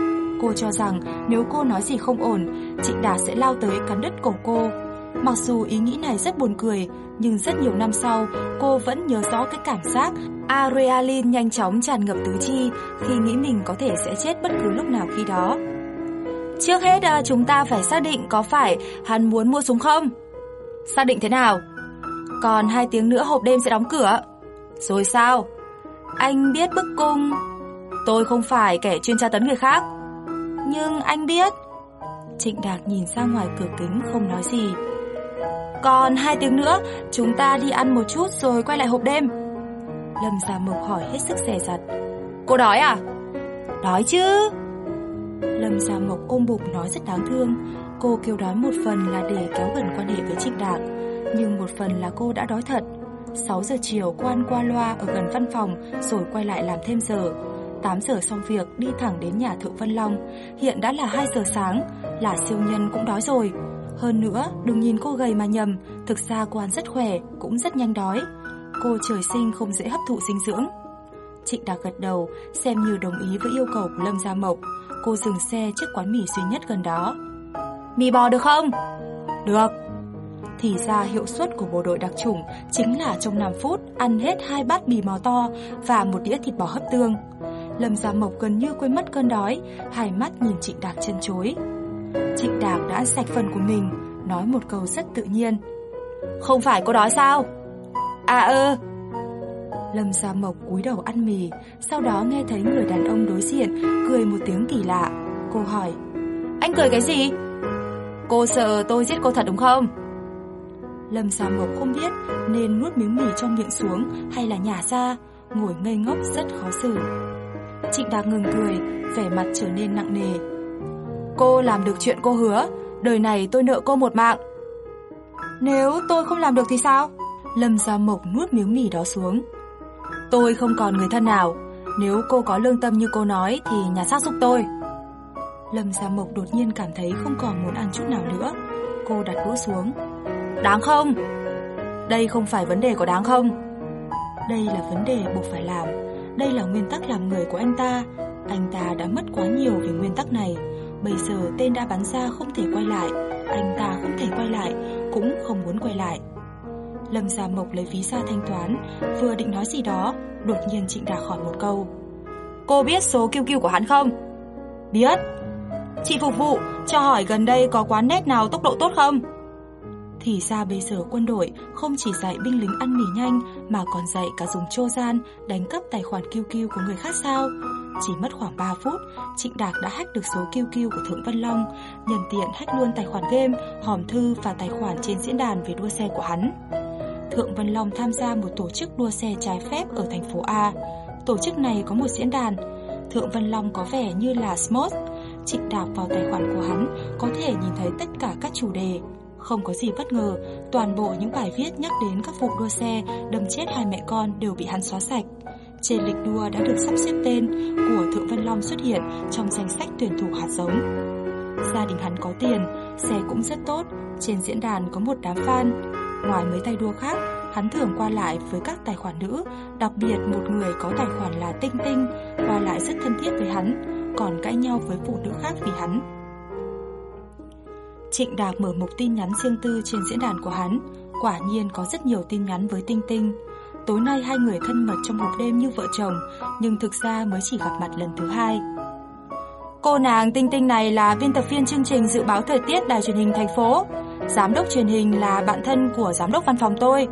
Cô cho rằng nếu cô nói gì không ổn, Trịnh Đạt sẽ lao tới cắn đứt cổ cô. Mặc dù ý nghĩ này rất buồn cười, nhưng rất nhiều năm sau, cô vẫn nhớ rõ cái cảm giác adrenaline nhanh chóng tràn ngập tứ chi khi nghĩ mình có thể sẽ chết bất cứ lúc nào khi đó. Trước hết à, chúng ta phải xác định có phải hắn muốn mua súng không? Xác định thế nào? Còn hai tiếng nữa hộp đêm sẽ đóng cửa. Rồi sao? Anh biết bức cung... Tôi không phải kẻ chuyên tra tấn người khác. Nhưng anh biết... Trịnh Đạc nhìn ra ngoài cửa kính không nói gì. Còn hai tiếng nữa, chúng ta đi ăn một chút rồi quay lại hộp đêm. Lâm Gia Mộc hỏi hết sức rẻ rặt. Cô đói à? Đói chứ. Lâm Gia Mộc ôm bụng nói rất đáng thương. Cô kêu đói một phần là để kéo gần quan hệ với Trịnh Đạc, nhưng một phần là cô đã đói thật. 6 giờ chiều cô ăn qua loa ở gần văn phòng rồi quay lại làm thêm giờ. 8 giờ xong việc đi thẳng đến nhà Thượng Vân Long. Hiện đã là 2 giờ sáng, là siêu nhân cũng đói rồi. Hơn nữa, đừng nhìn cô gầy mà nhầm, thực ra cô ăn rất khỏe, cũng rất nhanh đói. Cô trời sinh không dễ hấp thụ dinh dưỡng. Trịnh Đạc gật đầu, xem như đồng ý với yêu cầu của Lâm Gia Mộc. Cô dừng xe trước quán mì duy nhất gần đó. mì bò được không? Được. Thì ra hiệu suất của bộ đội đặc chủng chính là trong 5 phút ăn hết hai bát mì bò to và một đĩa thịt bò hấp tương. Lâm Gia Mộc gần như quên mất cơn đói, hai mắt nhìn Trịnh Đạc chân chối. Trịnh Đạc đã sạch phần của mình, nói một câu rất tự nhiên. Không phải cô đói sao? À ơ. Lâm Gia Mộc cúi đầu ăn mì, sau đó nghe thấy người đàn ông đối diện cười một tiếng kỳ lạ. Cô hỏi, anh cười cái gì? Cô sợ tôi giết cô thật đúng không? Lâm Gia Mộc không biết nên nuốt miếng mì trong miệng xuống hay là nhả ra, ngồi ngây ngốc rất khó xử. Trịnh Đạc ngừng cười, vẻ mặt trở nên nặng nề. Cô làm được chuyện cô hứa, đời này tôi nợ cô một mạng. Nếu tôi không làm được thì sao? Lâm Gia Mộc nuốt miếng mì đó xuống. Tôi không còn người thân nào, nếu cô có lương tâm như cô nói thì nhà xác giúp tôi. Lâm Gia Mộc đột nhiên cảm thấy không còn muốn ăn chút nào nữa. Cô đặt đũa xuống. Đáng không? Đây không phải vấn đề có đáng không? Đây là vấn đề buộc phải làm. Đây là nguyên tắc làm người của anh ta. Anh ta đã mất quá nhiều về nguyên tắc này. Bây giờ tên đã bắn ra không thể quay lại. Anh ta không thể quay lại, cũng không muốn quay lại. Lâm Gia Mộc lấy ví ra thanh toán, vừa định nói gì đó, đột nhiên Trịnh Đạc hỏi một câu. Cô biết số QQ của hắn không? Biết. Chị phục vụ, cho hỏi gần đây có quán nét nào tốc độ tốt không? Thì ra bây giờ quân đội không chỉ dạy binh lính ăn mì nhanh mà còn dạy cả dùng trô gian đánh cắp tài khoản QQ của người khác sao? Chỉ mất khoảng 3 phút, Trịnh Đạc đã hack được số QQ của Thượng Vân Long, nhân tiện hack luôn tài khoản game, hòm thư và tài khoản trên diễn đàn về đua xe của hắn. Thượng Vân Long tham gia một tổ chức đua xe trái phép ở thành phố A. Tổ chức này có một diễn đàn. Thượng Vân Long có vẻ như là Smoth. Trịnh Đạc vào tài khoản của hắn có thể nhìn thấy tất cả các chủ đề, không có gì bất ngờ, toàn bộ những bài viết nhắc đến các vụ đua xe đâm chết hai mẹ con đều bị hắn xóa sạch. Trên lịch đua đã được sắp xếp tên của Thượng Vân Long xuất hiện trong danh sách tuyển thủ hạt giống. Gia đình hắn có tiền, xe cũng rất tốt, trên diễn đàn có một đám fan. Ngoài mấy tay đua khác, hắn thường qua lại với các tài khoản nữ, đặc biệt một người có tài khoản là Tinh Tinh, qua lại rất thân thiết với hắn, còn cãi nhau với phụ nữ khác vì hắn. Trịnh Đạc mở mục tin nhắn riêng tư trên diễn đàn của hắn, quả nhiên có rất nhiều tin nhắn với Tinh Tinh. Tối nay hai người thân mật trong một đêm như vợ chồng, nhưng thực ra mới chỉ gặp mặt lần thứ hai. Cô nàng Tinh Tinh này là biên tập viên chương trình dự báo thời tiết đài truyền hình thành phố. Giám đốc truyền hình là bạn thân của giám đốc văn phòng tôi.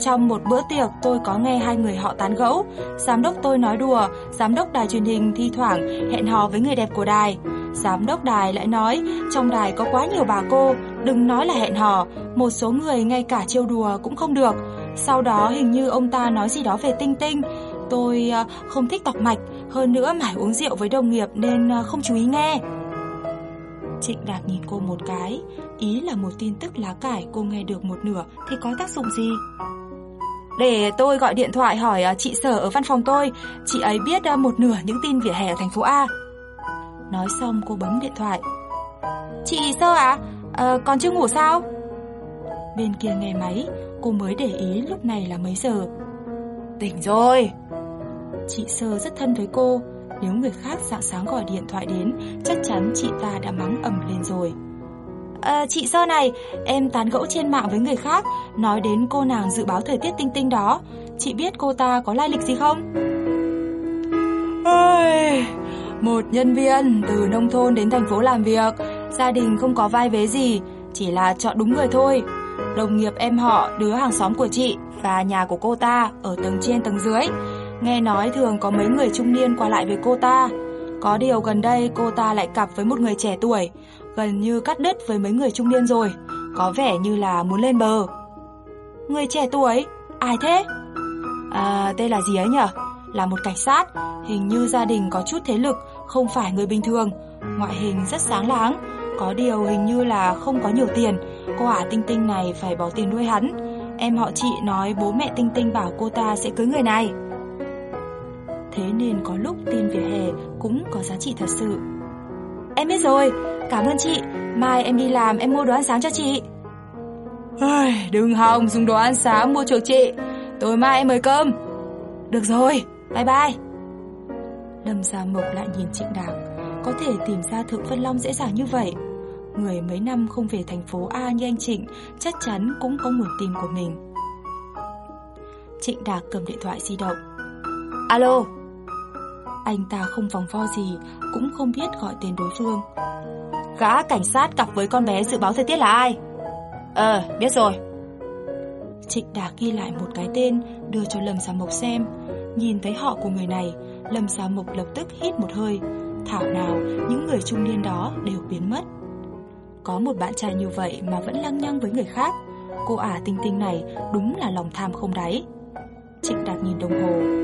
Trong một bữa tiệc tôi có nghe hai người họ tán gẫu. Giám đốc tôi nói đùa, giám đốc đài truyền hình thi thoảng hẹn hò với người đẹp của đài. Giám đốc đài lại nói trong đài có quá nhiều bà cô, đừng nói là hẹn hò, một số người ngay cả trêu đùa cũng không được. Sau đó hình như ông ta nói gì đó về Tinh Tinh. Tôi ờ, không thích tọc mạch, hơn nữa mải uống rượu với đồng nghiệp nên ờ, không chú ý nghe. Trịnh Đạt nhìn cô một cái, ý là một tin tức lá cải cô nghe được một nửa thì có tác dụng gì? Để tôi gọi điện thoại hỏi à, chị Sở ở văn phòng tôi, chị ấy biết một nửa những tin vỉa hè ở thành phố A. Nói xong cô bấm điện thoại. Chị Sơ à, à còn chưa ngủ sao? Bên kia nghe máy, cô mới để ý lúc này là mấy giờ. Tỉnh rồi. Chị Sơ rất thân với cô, nếu người khác dạng sáng gọi điện thoại đến, chắc chắn chị ta đã mắng ầm lên rồi. À, chị Sơ này, em tán gẫu trên mạng với người khác, nói đến cô nàng dự báo thời tiết tinh tinh đó. Chị biết cô ta có lai lịch gì không? Ôi, một nhân viên từ nông thôn đến thành phố làm việc, gia đình không có vai vế gì, chỉ là chọn đúng người thôi. Đồng nghiệp em họ, đứa hàng xóm của chị và nhà của cô ta ở tầng trên tầng dưới. Nghe nói thường có mấy người trung niên qua lại với cô ta. Có điều gần đây cô ta lại cặp với một người trẻ tuổi, gần như cắt đứt với mấy người trung niên rồi. Có vẻ như là muốn lên bờ. Người trẻ tuổi? Ai thế? À, tên là gì ấy nhở? Là một cảnh sát, hình như gia đình có chút thế lực, không phải người bình thường. Ngoại hình rất sáng láng, có điều hình như là không có nhiều tiền. Cô ả Tinh Tinh này phải bỏ tiền nuôi hắn. Em họ chị nói bố mẹ Tinh Tinh bảo cô ta sẽ cưới người này. Thế nên có lúc tin vỉa hè cũng có giá trị thật sự. Em biết rồi, cảm ơn chị. Mai em đi làm em mua đồ ăn sáng cho chị. Ôi, đừng hòng dùng đồ ăn sáng mua chuộc chị. Tối mai em mời cơm. Được rồi, bye bye. Lâm Gia Mộc lại nhìn Trịnh Đạc, có thể tìm ra Thượng Vân Long dễ dàng như vậy. người mấy năm không về thành phố A như anh Trịnh chắc chắn cũng có nguồn tin của mình. Trịnh Đạc cầm điện thoại di động. Alo! Anh ta không vòng vo gì, cũng không biết gọi tên đối phương. Gã cảnh sát cặp với con bé dự báo thời tiết là ai? Ờ, biết rồi. Trịnh Đạc ghi lại một cái tên, đưa cho Lâm Gia Mộc xem. Nhìn thấy họ của người này, Lâm Gia Mộc lập tức hít một hơi. Thảo nào, những người trung niên đó đều biến mất. Có một bạn trai như vậy mà vẫn lăng nhăng với người khác. Cô ả tinh tinh này đúng là lòng tham không đáy. Trịnh Đạt nhìn đồng hồ.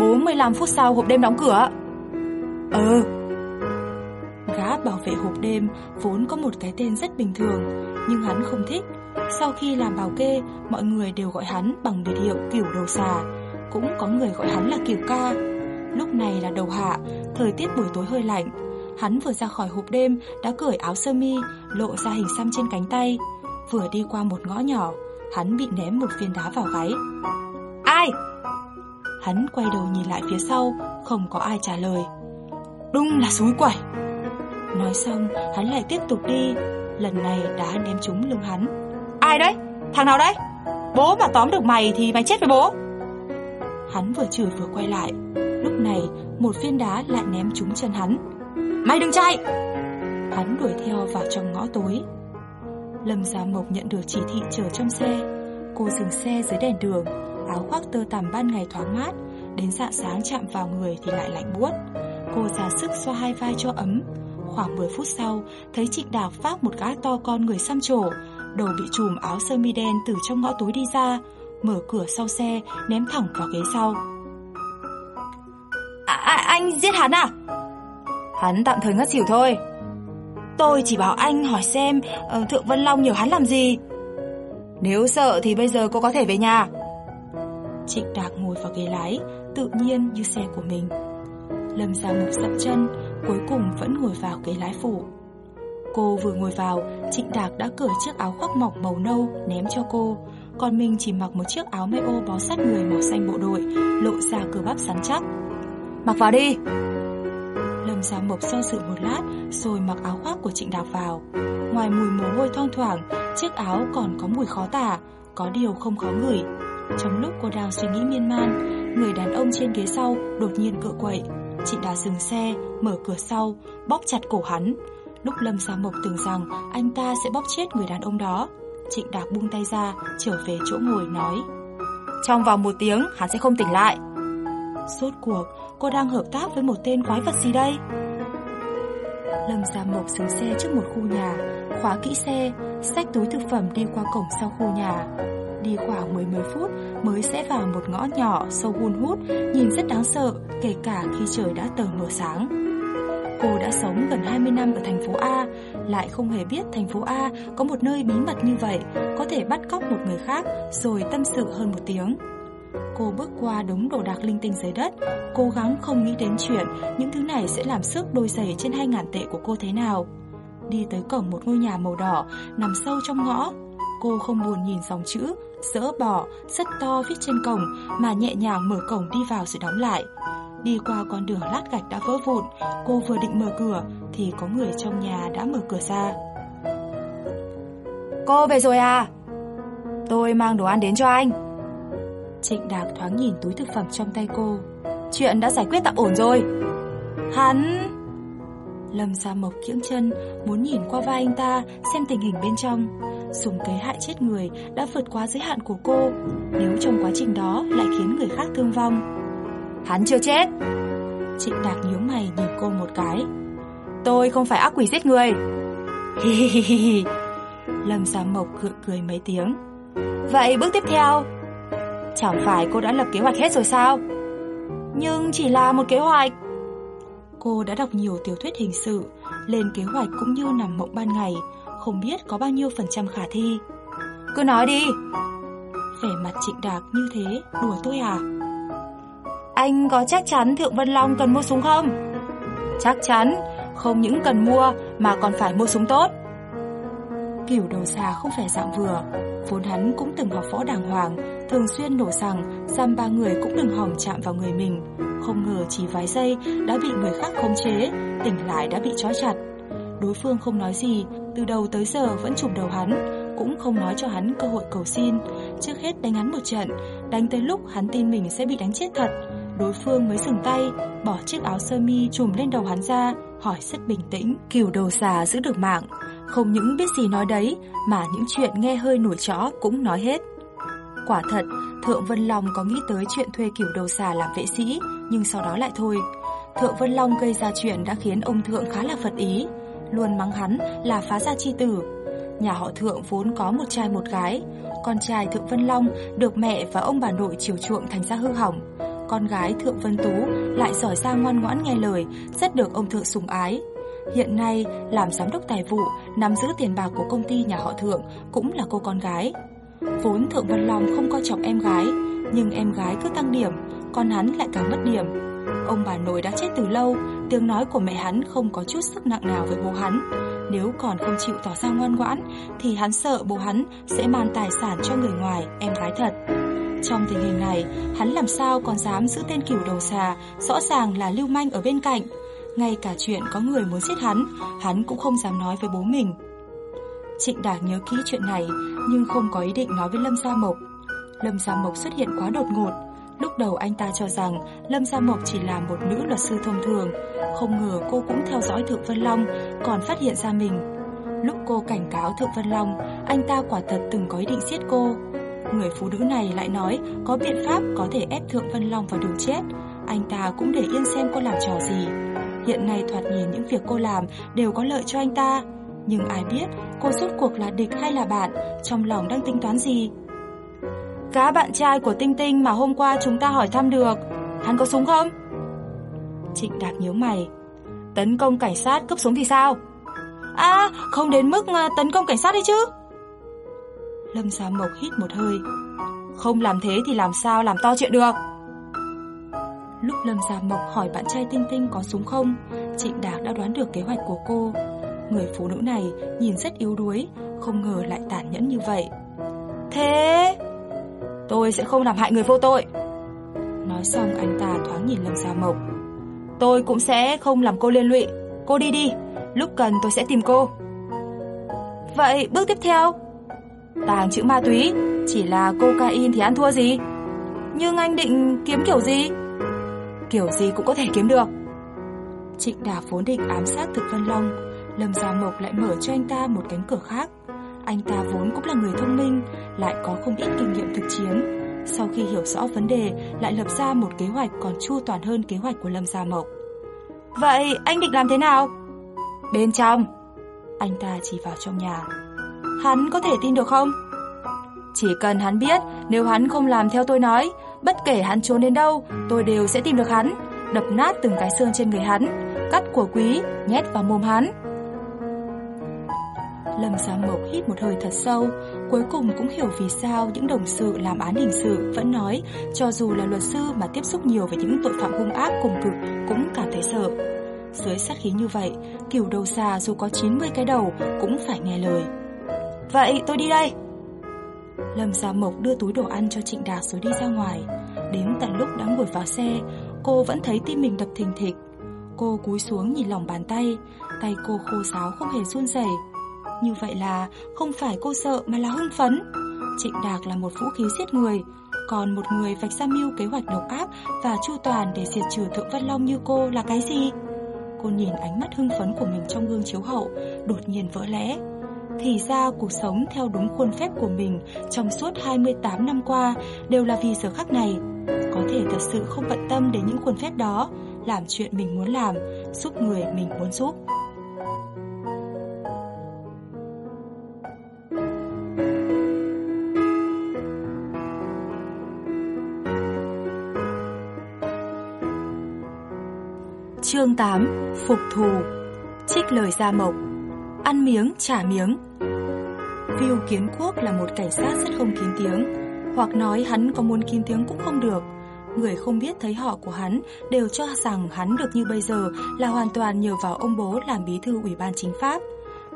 45 phút sau hộp đêm đóng cửa. Ừ. Gã bảo vệ hộp đêm vốn có một cái tên rất bình thường, nhưng hắn không thích. Sau khi làm bảo kê, mọi người đều gọi hắn bằng biệt hiệu kiểu đầu xà, cũng có người gọi hắn là kiểu ca. Lúc này là đầu hạ, thời tiết buổi tối hơi lạnh. Hắn vừa ra khỏi hộp đêm đã cởi áo sơ mi, lộ ra hình xăm trên cánh tay. Vừa đi qua một ngõ nhỏ, hắn bị ném một viên đá vào gáy. Ai? Hắn quay đầu nhìn lại phía sau, không có ai trả lời. Đúng là suối quẩy. Nói xong, hắn lại tiếp tục đi, lần này đá ném trúng lưng hắn. Ai đấy? Thằng nào đấy? Bố mà tóm được mày thì mày chết với bố. Hắn vừa chửi vừa quay lại. Lúc này, một viên đá lại ném trúng chân hắn. Mày đừng chạy! Hắn đuổi theo vào trong ngõ tối. Lâm Gia Mộc nhận được chỉ thị chờ trong xe. Cô dừng xe dưới đèn đường, áo khoác tơ tằm ban ngày thoáng mát, đến dạng sáng chạm vào người thì lại lạnh buốt. Cô ra sức xoa hai vai cho ấm. Khoảng 10 phút sau, thấy Trịnh Đào phát một gã to con người xăm trổ, đầu bị trùm áo sơ mi đen từ trong ngõ tối đi ra, mở cửa sau xe, ném thẳng vào ghế sau. À, à, anh giết hắn à? Hắn tạm thời ngất xỉu thôi. Tôi chỉ bảo anh hỏi xem uh, Thượng Vân Long nhờ hắn làm gì. Nếu sợ thì bây giờ cô có thể về nhà. Trịnh Đạc ngồi vào ghế lái, tự nhiên như xe của mình. Lâm Gia Mục dậm chân, cuối cùng vẫn ngồi vào ghế lái phụ. Cô vừa ngồi vào, Trịnh Đạc đã cởi chiếc áo khoác mỏng màu nâu ném cho cô, còn mình chỉ mặc một chiếc áo may ô bó sát người màu xanh bộ đội, lộ ra cơ bắp rắn chắc. Mặc vào đi! Lâm Gia Mộc do dự một lát rồi mặc áo khoác của Trịnh Đạc vào. Ngoài mùi mồ hôi thoang thoảng, chiếc áo còn có mùi khó tả, có điều không khó ngửi. Trong lúc cô đang suy nghĩ miên man, người đàn ông trên ghế sau đột nhiên cựa quậy. Chị đã dừng xe, mở cửa sau, bóp chặt cổ hắn. Lúc Lâm Gia Mộc tưởng rằng anh ta sẽ bóp chết người đàn ông đó, Trịnh Đạc buông tay ra, trở về chỗ ngồi nói. Trong vòng một tiếng, hắn sẽ không tỉnh lại. Suốt cuộc, cô đang hợp tác với một tên quái vật gì đây? Lâm Gia Mộc dừng xe trước một khu nhà, khóa kỹ xe, xách túi thực phẩm đi qua cổng sau khu nhà. Đi khoảng 10 10 phút mới sẽ vào một ngõ nhỏ sâu hun hút, nhìn rất đáng sợ, kể cả khi trời đã tờ mờ sáng. Cô đã sống gần 20 năm ở thành phố A, lại không hề biết thành phố A có một nơi bí mật như vậy, có thể bắt cóc một người khác rồi tâm sự hơn một tiếng. Cô bước qua đống đồ đạc linh tinh dưới đất, cố gắng không nghĩ đến chuyện những thứ này sẽ làm sức đôi giày trên 2.000 tệ của cô thế nào. Đi tới cổng một ngôi nhà màu đỏ nằm sâu trong ngõ, cô không buồn nhìn dòng chữ dỡ bỏ rất to viết trên cổng mà nhẹ nhàng mở cổng đi vào rồi đóng lại. Đi qua con đường lát gạch đã vỡ vụn, cô vừa định mở cửa thì có người trong nhà đã mở cửa ra. Cô về rồi à? Tôi mang đồ ăn đến cho anh. Trịnh Đạc thoáng nhìn túi thực phẩm trong tay cô. Chuyện đã giải quyết tạm ổn rồi. Hắn... Lâm Gia Mộc kiễng chân, muốn nhìn qua vai anh ta xem tình hình bên trong. Dùng kế hại chết người đã vượt quá giới hạn của cô, nếu trong quá trình đó lại khiến người khác thương vong. Hắn chưa chết. Trịnh Đạc nhíu mày nhìn cô một cái. Tôi không phải ác quỷ giết người. Hi hi hi hi. Lâm Gia Mộc gượng cười mấy tiếng. Vậy bước tiếp theo? Chẳng phải cô đã lập kế hoạch hết rồi sao? Nhưng chỉ là một kế hoạch. Cô đã đọc nhiều tiểu thuyết hình sự, lên kế hoạch cũng như nằm mộng ban ngày, không biết có bao nhiêu phần trăm khả thi. Cứ nói đi. Vẻ mặt trịnh đạc như thế, đùa tôi à? Anh có chắc chắn Thượng Vân Long cần mua súng không? Chắc chắn, không những cần mua mà còn phải mua súng tốt. Kiểu đầu xà không phải dạng vừa, vốn hắn cũng từng học võ đàng hoàng, thường xuyên nổ rằng giam ba người cũng đừng hòng chạm vào người mình. Không ngờ chỉ vài giây đã bị người khác khống chế, tỉnh lại đã bị trói chặt. Đối phương không nói gì, từ đầu tới giờ vẫn chụp đầu hắn, cũng không nói cho hắn cơ hội cầu xin. Trước hết đánh hắn một trận, đánh tới lúc hắn tin mình sẽ bị đánh chết thật. Đối phương mới dừng tay, bỏ chiếc áo sơ mi trùm lên đầu hắn ra, hỏi rất bình tĩnh. Kiểu đầu xà giữ được mạng, không những biết gì nói đấy, mà những chuyện nghe hơi nổi chó cũng nói hết. Quả thật, Thượng Vân Long có nghĩ tới chuyện thuê kiểu đầu xà làm vệ sĩ, nhưng sau đó lại thôi. Thượng Vân Long gây ra chuyện đã khiến ông Thượng khá là phật ý, luôn mắng hắn là phá gia chi tử. Nhà họ Thượng vốn có một trai một gái, con trai Thượng Vân Long được mẹ và ông bà nội chiều chuộng thành ra hư hỏng. Con gái Thượng Vân Tú lại giỏi giang ngoan ngoãn nghe lời, rất được ông Thượng sủng ái. Hiện nay, làm giám đốc tài vụ, nắm giữ tiền bạc của công ty nhà họ Thượng cũng là cô con gái. Vốn Thượng Vân Long không coi trọng em gái, nhưng em gái cứ tăng điểm, còn hắn lại càng mất điểm. Ông bà nội đã chết từ lâu, tiếng nói của mẹ hắn không có chút sức nặng nào với bố hắn. Nếu còn không chịu tỏ ra ngoan ngoãn, thì hắn sợ bố hắn sẽ mang tài sản cho người ngoài, em gái thật. Trong tình hình này, hắn làm sao còn dám giữ tên cửu đầu xà, rõ ràng là lưu manh ở bên cạnh. Ngay cả chuyện có người muốn giết hắn, hắn cũng không dám nói với bố mình. Trịnh Đạt nhớ kỹ chuyện này, nhưng không có ý định nói với Lâm Gia Mộc. Lâm Gia Mộc xuất hiện quá đột ngột. Lúc đầu anh ta cho rằng Lâm Gia Mộc chỉ là một nữ luật sư thông thường, không ngờ cô cũng theo dõi Thượng Vân Long, còn phát hiện ra mình. Lúc cô cảnh cáo Thượng Vân Long, anh ta quả thật từng có ý định giết cô. Người phụ nữ này lại nói có biện pháp có thể ép Thượng Vân Long vào đường chết. Anh ta cũng để yên xem cô làm trò gì. Hiện nay thoạt nhìn những việc cô làm đều có lợi cho anh ta. Nhưng ai biết cô rốt cuộc là địch hay là bạn, trong lòng đang tính toán gì? Cá bạn trai của Tinh Tinh mà hôm qua chúng ta hỏi thăm được, hắn có súng không? Trịnh Đạt nhớ mày. Tấn công cảnh sát cướp súng thì sao? À, không đến mức tấn công cảnh sát đấy chứ. Lâm Gia Mộc hít một hơi. Không làm thế thì làm sao làm to chuyện được? Lúc Lâm Gia Mộc hỏi bạn trai Tinh Tinh có súng không, Trịnh Đạt đã đoán được kế hoạch của cô. Người phụ nữ này nhìn rất yếu đuối, không ngờ lại tàn nhẫn như vậy. Thế... Tôi sẽ không làm hại người vô tội. Nói xong anh ta thoáng nhìn Lâm Gia Mộc. Tôi cũng sẽ không làm cô liên lụy. Cô đi đi, lúc cần tôi sẽ tìm cô. Vậy bước tiếp theo? Tàng chữ ma túy, chỉ là cocaine thì ăn thua gì? Nhưng anh định kiếm kiểu gì? Kiểu gì cũng có thể kiếm được. Trịnh Đà vốn định ám sát Thực Vân Long, Lâm Gia Mộc lại mở cho anh ta một cánh cửa khác. Anh ta vốn cũng là người thông minh, lại có không ít kinh nghiệm thực chiến. Sau khi hiểu rõ vấn đề, lại lập ra một kế hoạch còn chu toàn hơn kế hoạch của Lâm Gia Mộc. Vậy anh định làm thế nào? Bên trong. Anh ta chỉ vào trong nhà. Hắn có thể tin được không? Chỉ cần hắn biết, nếu hắn không làm theo tôi nói, bất kể hắn trốn đến đâu, tôi đều sẽ tìm được hắn, đập nát từng cái xương trên người hắn, cắt của quý, nhét vào mồm hắn. Lâm Gia Mộc hít một hơi thật sâu, cuối cùng cũng hiểu vì sao những đồng sự làm án hình sự vẫn nói cho dù là luật sư mà tiếp xúc nhiều với những tội phạm hung ác cùng cực cũng cảm thấy sợ. Dưới sát khí như vậy, kiểu đầu xà dù có 90 cái đầu cũng phải nghe lời. Vậy tôi đi đây. Lâm Gia Mộc đưa túi đồ ăn cho Trịnh Đạt rồi đi ra ngoài. Đến tận lúc đã ngồi vào xe, cô vẫn thấy tim mình đập thình thịch. Cô cúi xuống nhìn lòng bàn tay, tay cô khô ráo không hề run rẩy. Như vậy là không phải cô sợ mà là hưng phấn. Trịnh Đạc là một vũ khí giết người, còn một người vạch ra mưu kế hoạch độc ác và chu toàn để diệt trừ Thượng Vân Long như cô là cái gì? Cô nhìn ánh mắt hưng phấn của mình trong gương chiếu hậu, đột nhiên vỡ lẽ. Thì ra cuộc sống theo đúng khuôn phép của mình trong suốt 28 năm qua đều là vì giờ khắc này. Có thể thật sự không bận tâm đến những khuôn phép đó, làm chuyện mình muốn làm, giúp người mình muốn giúp. Chương 8 Phục thù. Trích lời Gia Mộc. Ăn miếng trả miếng. Viu Kiến Quốc là một cảnh sát rất không kín tiếng. Hoặc nói hắn có muốn kín tiếng cũng không được. Người không biết thấy họ của hắn đều cho rằng hắn được như bây giờ là hoàn toàn nhờ vào ông bố làm bí thư ủy ban chính pháp.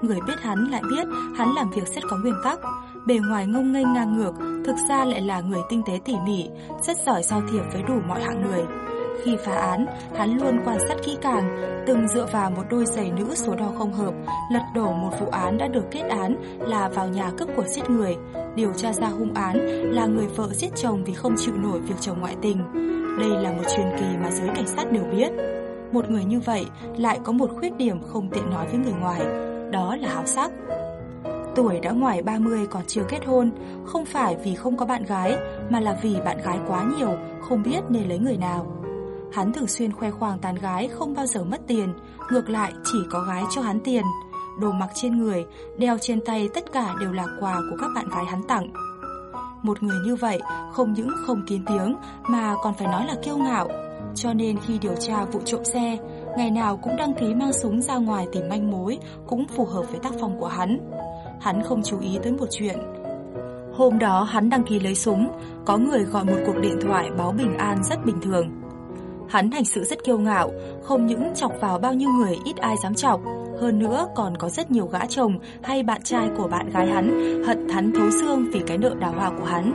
Người biết hắn lại biết hắn làm việc rất có nguyên tắc, bề ngoài ngông nghênh ngang ngược, thực ra lại là người tinh tế tỉ mỉ, rất giỏi giao thiệp với đủ mọi hạng người. Khi phá án, hắn luôn quan sát kỹ càng, từng dựa vào một đôi giày nữ số đo không hợp, lật đổ một vụ án đã được kết án là vào nhà cướp của giết người, điều tra ra hung án là người vợ giết chồng vì không chịu nổi việc chồng ngoại tình. Đây là một truyền kỳ mà giới cảnh sát đều biết. Một người như vậy lại có một khuyết điểm không tiện nói với người ngoài, đó là háo sắc. Tuổi đã ngoài 30 còn chưa kết hôn, không phải vì không có bạn gái, mà là vì bạn gái quá nhiều, không biết nên lấy người nào. Hắn thường xuyên khoe khoang tán gái không bao giờ mất tiền, ngược lại chỉ có gái cho hắn tiền. Đồ mặc trên người, đeo trên tay tất cả đều là quà của các bạn gái hắn tặng. Một người như vậy không những không kín tiếng mà còn phải nói là kiêu ngạo. Cho nên khi điều tra vụ trộm xe, ngày nào cũng đăng ký mang súng ra ngoài tìm manh mối cũng phù hợp với tác phong của hắn. Hắn không chú ý tới một chuyện. Hôm đó hắn đăng ký lấy súng, có người gọi một cuộc điện thoại báo bình an rất bình thường. Hắn hành sự rất kiêu ngạo, không những chọc vào bao nhiêu người ít ai dám chọc, hơn nữa còn có rất nhiều gã chồng hay bạn trai của bạn gái hắn hận hắn thấu xương vì cái nợ đào hoa của hắn.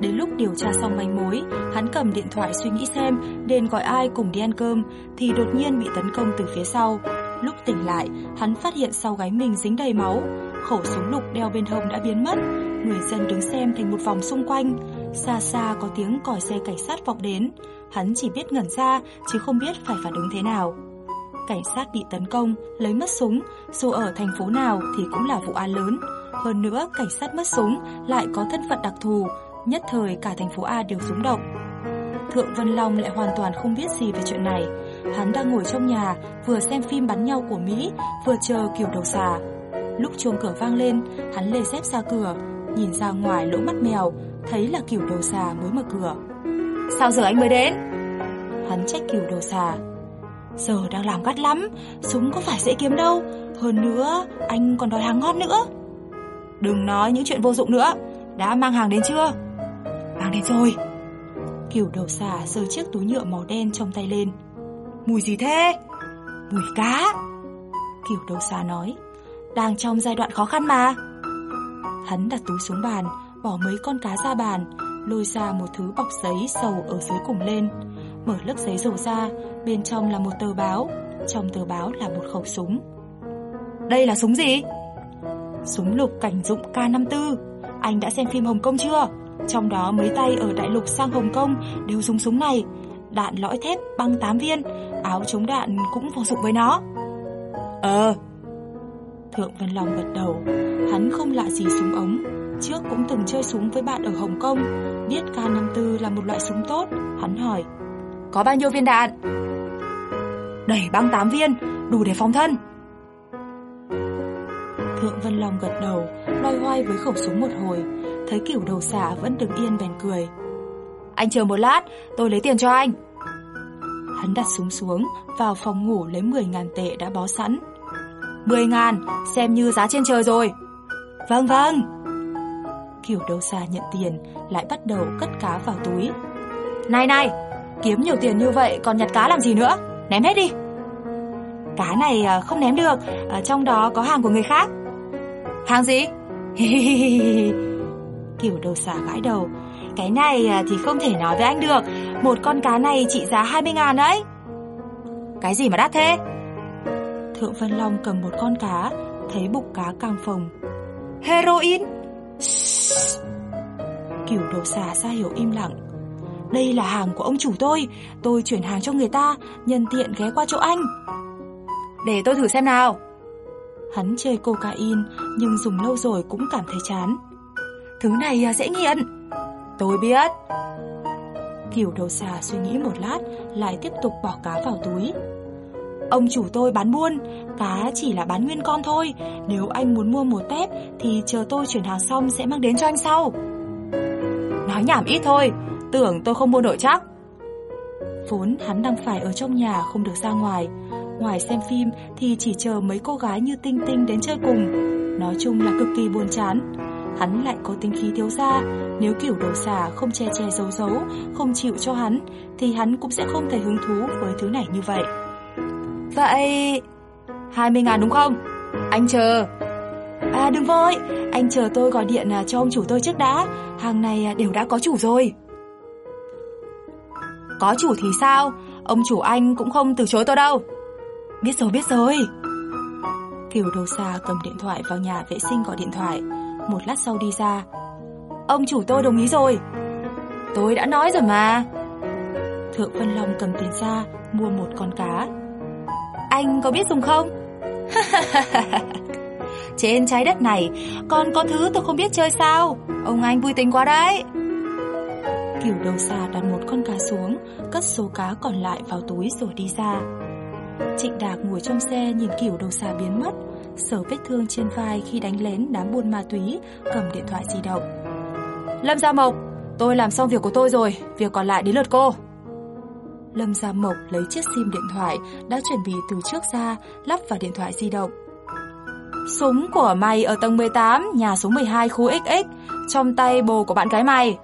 Đến lúc điều tra xong manh mối, hắn cầm điện thoại suy nghĩ xem nên gọi ai cùng đi ăn cơm thì đột nhiên bị tấn công từ phía sau. Lúc tỉnh lại, hắn phát hiện sau gáy mình dính đầy máu, khẩu súng lục đeo bên hông đã biến mất. Người dân đứng xem thành một vòng xung quanh. Xa xa có tiếng còi xe cảnh sát vọng đến. Hắn chỉ biết ngẩn ra chứ không biết phải phản ứng thế nào. Cảnh sát bị tấn công, lấy mất súng, dù ở thành phố nào thì cũng là vụ án lớn. Hơn nữa, cảnh sát mất súng lại có thân phận đặc thù, nhất thời cả thành phố A đều rúng động. Thượng Vân Long lại hoàn toàn không biết gì về chuyện này. Hắn đang ngồi trong nhà, vừa xem phim bắn nhau của Mỹ, vừa chờ kiểu đầu xà. Lúc chuông cửa vang lên, hắn lê dép ra cửa, nhìn ra ngoài lỗ mắt mèo, thấy là kiểu đầu xà mới mở cửa. Sao giờ anh mới đến? Hắn trách kiểu đầu xà. Giờ đang làm gắt lắm, súng có phải dễ kiếm đâu, hơn nữa anh còn đòi hàng ngon nữa. Đừng nói những chuyện vô dụng nữa, đã mang hàng đến chưa? Mang đến rồi. Kiểu đầu xà giơ chiếc túi nhựa màu đen trong tay lên. Mùi gì thế? Mùi cá. Kiểu đầu xà nói. Đang trong giai đoạn khó khăn mà. Hắn đặt túi xuống bàn, bỏ mấy con cá ra bàn, lôi ra một thứ bọc giấy sầu ở dưới cùng lên. Mở lớp giấy dầu ra, bên trong là một tờ báo, trong tờ báo là một khẩu súng. Đây là súng gì? Súng lục cảnh dụng K54. Anh đã xem phim Hồng Kông chưa? Trong đó mấy tay ở đại lục sang Hồng Kông đều dùng súng này. Đạn lõi thép băng 8 viên, áo chống đạn cũng vô dụng với nó. Ờ. Thượng Vân Long gật đầu, hắn không lạ gì súng ống. Trước cũng từng chơi súng với bạn ở Hồng Kông, biết K54 là một loại súng tốt. Hắn hỏi, có bao nhiêu viên đạn? Đầy băng 8 viên, đủ để phòng thân. Thượng Vân Long gật đầu, loay hoay với khẩu súng một hồi, thấy kiểu đầu xả vẫn đứng yên bèn cười. Anh chờ một lát, tôi lấy tiền cho anh. Hắn đặt súng xuống, vào phòng ngủ lấy 10 ngàn tệ đã bó sẵn. 10 ngàn, xem như giá trên trời rồi. Vâng vâng. Kiểu đầu xa nhận tiền, lại bắt đầu cất cá vào túi. Này này, kiếm nhiều tiền như vậy còn nhặt cá làm gì nữa? Ném hết đi. Cá này à, không ném được, ở trong đó có hàng của người khác. Hàng gì? <laughs> Kiểu đầu xà gãi đầu. Cái này à, thì không thể nói với anh được, một con cá này trị giá 20 ngàn đấy. Cái gì mà đắt thế? Thượng Vân Long cầm một con cá, thấy bụng cá căng phồng. Heroin? Kiểu đầu xà ra hiểu im lặng. Đây là hàng của ông chủ tôi, tôi chuyển hàng cho người ta, nhân tiện ghé qua chỗ anh. Để tôi thử xem nào. Hắn chơi cocaine nhưng dùng lâu rồi cũng cảm thấy chán. Thứ này à, dễ nghiện. Tôi biết. Kiểu đầu xà suy nghĩ một lát, lại tiếp tục bỏ cá vào túi. Ông chủ tôi bán buôn, cá chỉ là bán nguyên con thôi. Nếu anh muốn mua một tép thì chờ tôi chuyển hàng xong sẽ mang đến cho anh sau. Nói nhảm ít thôi, tưởng tôi không mua nổi chắc. Vốn hắn đang phải ở trong nhà không được ra ngoài. Ngoài xem phim thì chỉ chờ mấy cô gái như Tinh Tinh đến chơi cùng. Nói chung là cực kỳ buồn chán. Hắn lại có tính khí thiếu gia, nếu kiểu đồ xà không che che giấu giấu, không chịu cho hắn, thì hắn cũng sẽ không thể hứng thú với thứ này như vậy. Vậy... 20 ngàn đúng không? Anh chờ. À đừng vội, anh chờ tôi gọi điện à, cho ông chủ tôi trước đã, hàng này à, đều đã có chủ rồi. Có chủ thì sao? Ông chủ anh cũng không từ chối tôi đâu. Biết rồi biết rồi. Kiều đầu xa cầm điện thoại vào nhà vệ sinh gọi điện thoại. Một lát sau đi ra. Ông chủ tôi đồng ý rồi. Tôi đã nói rồi mà. Thượng Vân Long cầm tiền ra Mua một con cá. Anh có biết dùng không? <laughs> Trên trái đất này Còn có thứ tôi không biết chơi sao. Ông anh vui tính quá đấy. Kiểu đầu xa đặt một con cá xuống Cất số cá còn lại vào túi rồi đi ra. Trịnh Đạc ngồi trong xe nhìn kiểu đầu xa biến mất. Sở vết thương trên vai khi đánh lén đám buôn ma túy Cầm điện thoại di động. Lâm Gia Mộc Tôi làm xong việc của tôi rồi Việc còn lại đến lượt cô Lâm Gia Mộc lấy chiếc sim điện thoại Đã chuẩn bị từ trước ra Lắp vào điện thoại di động. Súng của mày ở tầng 18 Nhà số 12 khu XX Trong tay bồ của bạn gái mày.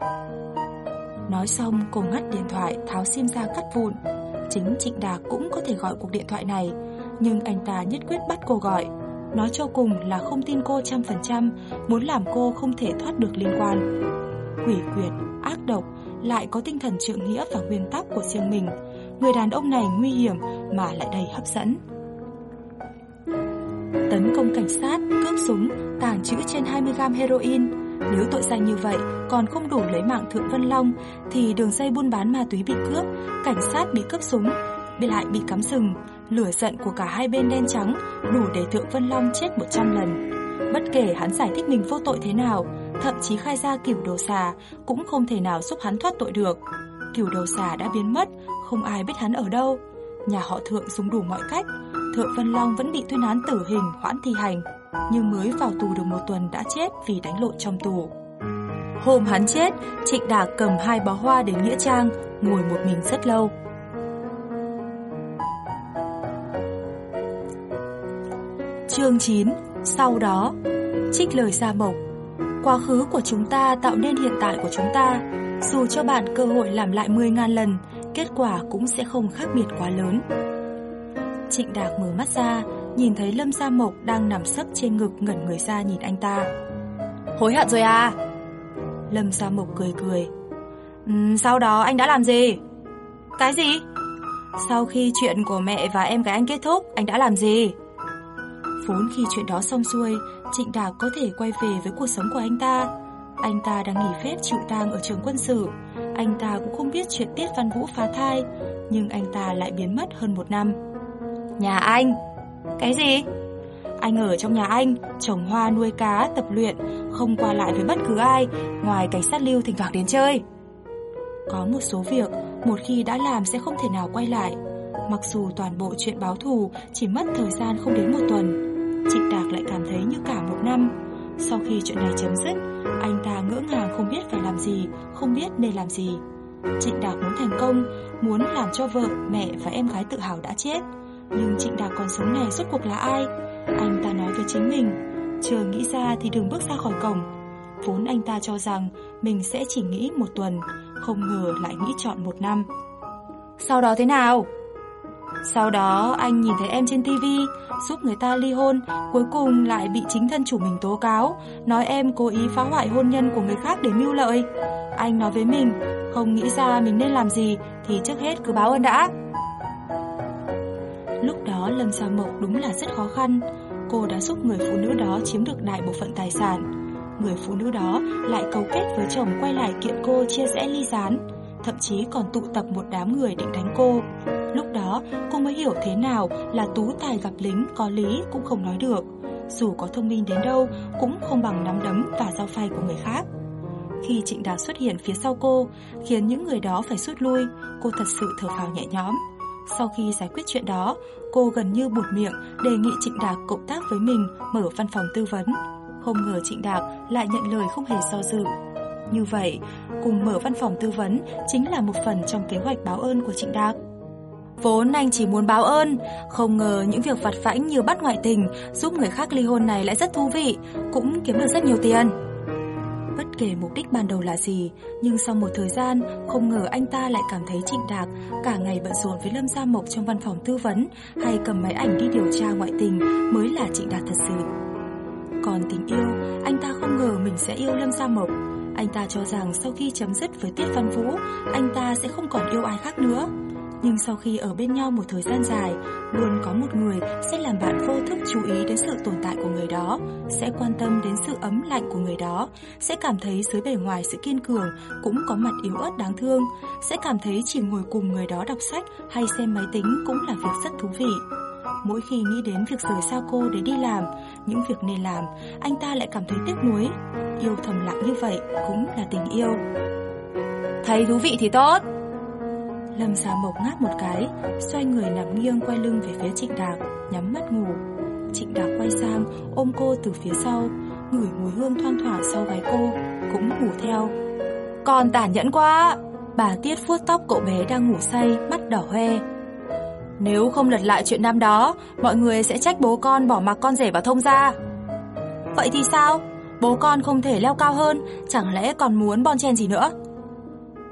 Nói xong cô ngắt điện thoại Tháo sim ra cắt vụn. Chính Trịnh đà cũng có thể gọi cuộc điện thoại này Nhưng anh ta nhất quyết bắt cô gọi. Nói cho cùng là không tin cô trăm phần trăm Muốn làm cô không thể thoát được liên quan. Quỷ quyệt, ác độc lại có tinh thần trượng nghĩa và nguyên tắc của riêng mình. Người đàn ông này nguy hiểm Mà lại đầy hấp dẫn. Tấn công cảnh sát, cướp súng Tàng trữ trên 20g heroin. Nếu tội danh như vậy còn không đủ lấy mạng Thượng Vân Long thì đường dây buôn bán ma túy bị cướp, cảnh sát bị cướp súng, bị lại bị cắm sừng, lửa giận của cả hai bên đen trắng đủ để Thượng Vân Long chết 100 lần. Bất kể hắn giải thích mình vô tội thế nào, thậm chí khai ra kiểu đầu xà cũng không thể nào giúp hắn thoát tội được. Kiểu đầu xà đã biến mất, không ai biết hắn ở đâu. Nhà họ Thượng dùng đủ mọi cách, Thượng Vân Long vẫn bị tuyên án tử hình hoãn thi hành nhưng mới vào tù được một tuần đã chết vì đánh lộn trong tù. Hôm hắn chết, Trịnh Đạc cầm hai bó hoa đến Nghĩa Trang, ngồi một mình rất lâu. Chương 9 Sau đó Trích lời Gia Mộc Quá khứ của chúng ta tạo nên hiện tại của chúng ta Dù cho bạn cơ hội làm lại 10.000 lần Kết quả cũng sẽ không khác biệt quá lớn Trịnh Đạc mở mắt ra nhìn thấy Lâm Gia Mộc đang nằm sấp trên ngực ngẩn người ra nhìn anh ta. Hối hận rồi à? Lâm Gia Mộc cười cười. Um, sau đó anh đã làm gì? Cái gì? Sau khi chuyện của mẹ và em gái anh kết thúc, anh đã làm gì? Vốn khi chuyện đó xong xuôi, Trịnh Đạc có thể quay về với cuộc sống của anh ta. Anh ta đang nghỉ phép chịu tang ở trường quân sự. Anh ta cũng không biết chuyện Tiết Văn Vũ phá thai, nhưng anh ta lại biến mất hơn một năm. Nhà anh, cái gì? Anh ở trong nhà anh, trồng hoa nuôi cá, tập luyện, không qua lại với bất cứ ai, ngoài cảnh sát lưu thỉnh thoảng đến chơi. Có một số việc, một khi đã làm sẽ không thể nào quay lại. Mặc dù toàn bộ chuyện báo thù chỉ mất thời gian không đến một tuần, Trịnh Đạc lại cảm thấy như cả một năm. Sau khi chuyện này chấm dứt, anh ta ngỡ ngàng không biết phải làm gì, không biết nên làm gì. Trịnh Đạc muốn thành công, muốn làm cho vợ, mẹ và em gái tự hào đã chết. Nhưng Trịnh Đạc còn sống này rốt cuộc là ai? Anh ta nói với chính mình Chờ nghĩ ra thì đừng bước ra khỏi cổng Vốn anh ta cho rằng Mình sẽ chỉ nghĩ một tuần Không ngờ lại nghĩ chọn một năm Sau đó thế nào? Sau đó, anh nhìn thấy em trên tivi Giúp người ta ly hôn, Cuối cùng lại bị chính thân chủ mình tố cáo, Nói em cố ý phá hoại hôn nhân của người khác để mưu lợi. Anh nói với mình, Không nghĩ ra mình nên làm gì, Thì trước hết cứ báo ơn đã. Lúc đó, Lâm Sa Mộc đúng là rất khó khăn. Cô đã giúp người phụ nữ đó chiếm được đại bộ phận tài sản. Người phụ nữ đó lại cấu kết với chồng quay lại kiện cô chia rẽ ly gián, Thậm chí còn tụ tập một đám người định đánh cô. Lúc đó cô mới hiểu thế nào là tú tài gặp lính có lý cũng không nói được Dù có thông minh đến đâu cũng không bằng nắm đấm và dao phay của người khác Khi Trịnh Đào xuất hiện phía sau cô Khiến những người đó phải rút lui Cô thật sự thở phào nhẹ nhõm sau khi giải quyết chuyện đó, cô gần như buột miệng đề nghị Trịnh Đạc cộng tác với mình mở văn phòng tư vấn. Không ngờ Trịnh Đạc lại nhận lời không hề do dự. Như vậy, cùng mở văn phòng tư vấn chính là một phần trong kế hoạch báo ơn của Trịnh Đạc. Vốn anh chỉ muốn báo ơn, không ngờ những việc vặt vãnh như bắt ngoại tình giúp người khác ly hôn này lại rất thú vị, cũng kiếm được rất nhiều tiền. Bất kể mục đích ban đầu là gì, nhưng sau một thời gian, không ngờ anh ta lại cảm thấy Trịnh Đạc cả ngày bận rộn với Lâm Gia Mộc trong văn phòng tư vấn hay cầm máy ảnh đi điều tra ngoại tình mới là Trịnh Đạc thật sự. Còn tình yêu, anh ta không ngờ mình sẽ yêu Lâm Gia Mộc. Anh ta cho rằng sau khi chấm dứt với Tiết Văn Vũ, anh ta sẽ không còn yêu ai khác nữa. Nhưng sau khi ở bên nhau một thời gian dài, luôn có một người sẽ làm bạn vô thức chú ý đến sự tồn tại của người đó, sẽ quan tâm đến sự ấm lạnh của người đó, sẽ cảm thấy dưới bề ngoài sự kiên cường cũng có mặt yếu ớt đáng thương, sẽ cảm thấy chỉ ngồi cùng người đó đọc sách hay xem máy tính cũng là việc rất thú vị. Mỗi khi nghĩ đến việc rời xa cô để đi làm, những việc nên làm, anh ta lại cảm thấy tiếc nuối. Yêu thầm lặng như vậy cũng là tình yêu. Thấy thú vị thì tốt. Lâm Gia Mộc ngáp một cái, xoay người nằm nghiêng quay lưng về phía Trịnh Đạc, nhắm mắt ngủ. Trịnh Đạc quay sang, ôm cô từ phía sau, ngửi mùi hương thoang thoảng sau gáy cô, cũng ngủ theo. Còn tàn nhẫn quá! Bà Tiết vuốt tóc cậu bé đang ngủ say, mắt đỏ hoe. Nếu không lật lại chuyện năm đó, mọi người sẽ trách bố con bỏ mặc con rể vào thông gia. Vậy thì sao? Bố con không thể leo cao hơn, chẳng lẽ còn muốn bon chen gì nữa?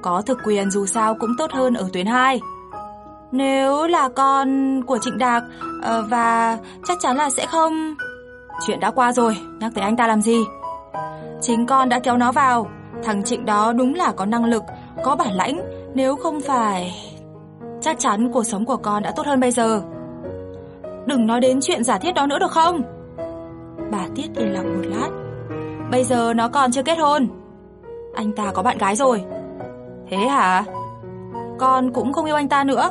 Có thực quyền dù sao cũng tốt hơn ở tuyến 2. Nếu là con của Trịnh Đạc ờ, và chắc chắn là sẽ không... Chuyện đã qua rồi, nhắc tới anh ta làm gì? Chính con đã kéo nó vào, thằng Trịnh đó đúng là có năng lực, có bản lãnh, nếu không phải... Chắc chắn cuộc sống của con đã tốt hơn bây giờ. Đừng nói đến chuyện giả thiết đó nữa được không? Bà Tiết yên lặng một lát. Bây giờ nó còn chưa kết hôn. Anh ta có bạn gái rồi. Thế hả? Con cũng không yêu anh ta nữa.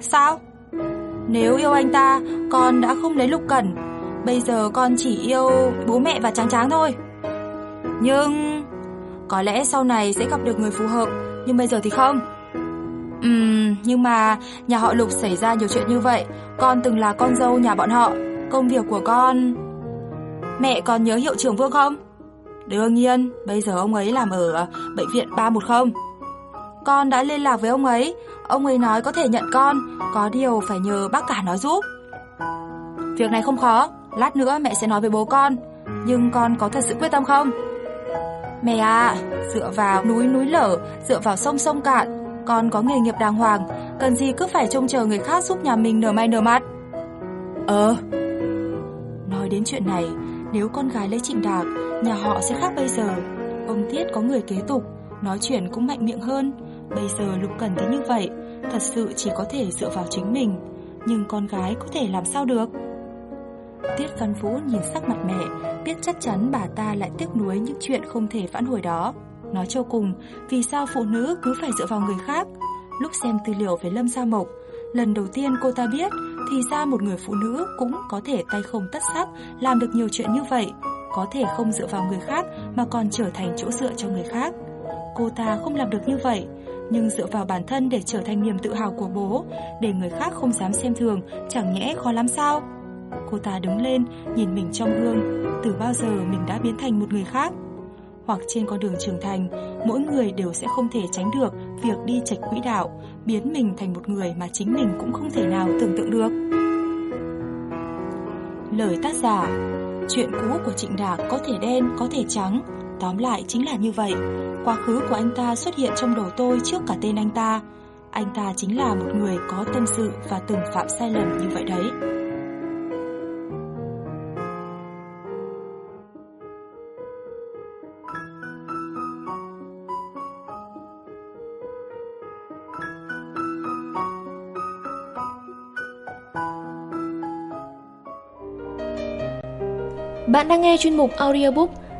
Sao? Nếu yêu anh ta, con đã không lấy Lục Cẩn. Bây giờ con chỉ yêu bố mẹ và Tráng Tráng thôi. Nhưng... Có lẽ sau này sẽ gặp được người phù hợp, nhưng bây giờ thì không. Ừm, nhưng mà nhà họ Lục xảy ra nhiều chuyện như vậy, con từng là con dâu nhà bọn họ, công việc của con... Mẹ còn nhớ hiệu trưởng Vương không? Đương nhiên, bây giờ ông ấy làm ở bệnh viện 310. Con đã liên lạc với ông ấy, ông ấy nói có thể nhận con, có điều phải nhờ bác cả nói giúp. Việc này không khó, lát nữa mẹ sẽ nói với bố con, nhưng con có thật sự quyết tâm không? Mẹ à, dựa vào núi núi lở, dựa vào sông sông cạn, con có nghề nghiệp đàng hoàng, cần gì cứ phải trông chờ người khác giúp nhà mình nở may nở mặt. Ờ. Nói đến chuyện này, nếu con gái lấy Trịnh Đạc, nhà họ sẽ khác bây giờ. Ông Tiết có người kế tục, nói chuyện cũng mạnh miệng hơn. Bây giờ Lục Cần thấy như vậy, thật sự chỉ có thể dựa vào chính mình. Nhưng con gái có thể làm sao được? Tiết Văn Vũ nhìn sắc mặt mẹ, biết chắc chắn bà ta lại tiếc nuối những chuyện không thể vãn hồi đó. Nói cho cùng, vì sao phụ nữ cứ phải dựa vào người khác? Lúc xem tư liệu về Lâm Sa Mộc, lần đầu tiên cô ta biết thì ra một người phụ nữ cũng có thể tay không tất sắc làm được nhiều chuyện như vậy, có thể không dựa vào người khác mà còn trở thành chỗ dựa cho người khác. Cô ta không làm được như vậy, nhưng dựa vào bản thân để trở thành niềm tự hào của bố, để người khác không dám xem thường, chẳng nhẽ khó lắm sao? Cô ta đứng lên, nhìn mình trong gương, từ bao giờ mình đã biến thành một người khác? hoặc trên con đường trưởng thành, mỗi người đều sẽ không thể tránh được việc đi chạch quỹ đạo, biến mình thành một người mà chính mình cũng không thể nào tưởng tượng được. Lời tác giả Chuyện cũ của Trịnh Đạc có thể đen, có thể trắng, tóm lại chính là như vậy. Quá khứ của anh ta xuất hiện trong đầu tôi trước cả tên anh ta. Anh ta chính là một người có tâm sự và từng phạm sai lầm như vậy đấy. Bạn đang nghe chuyên mục audiobook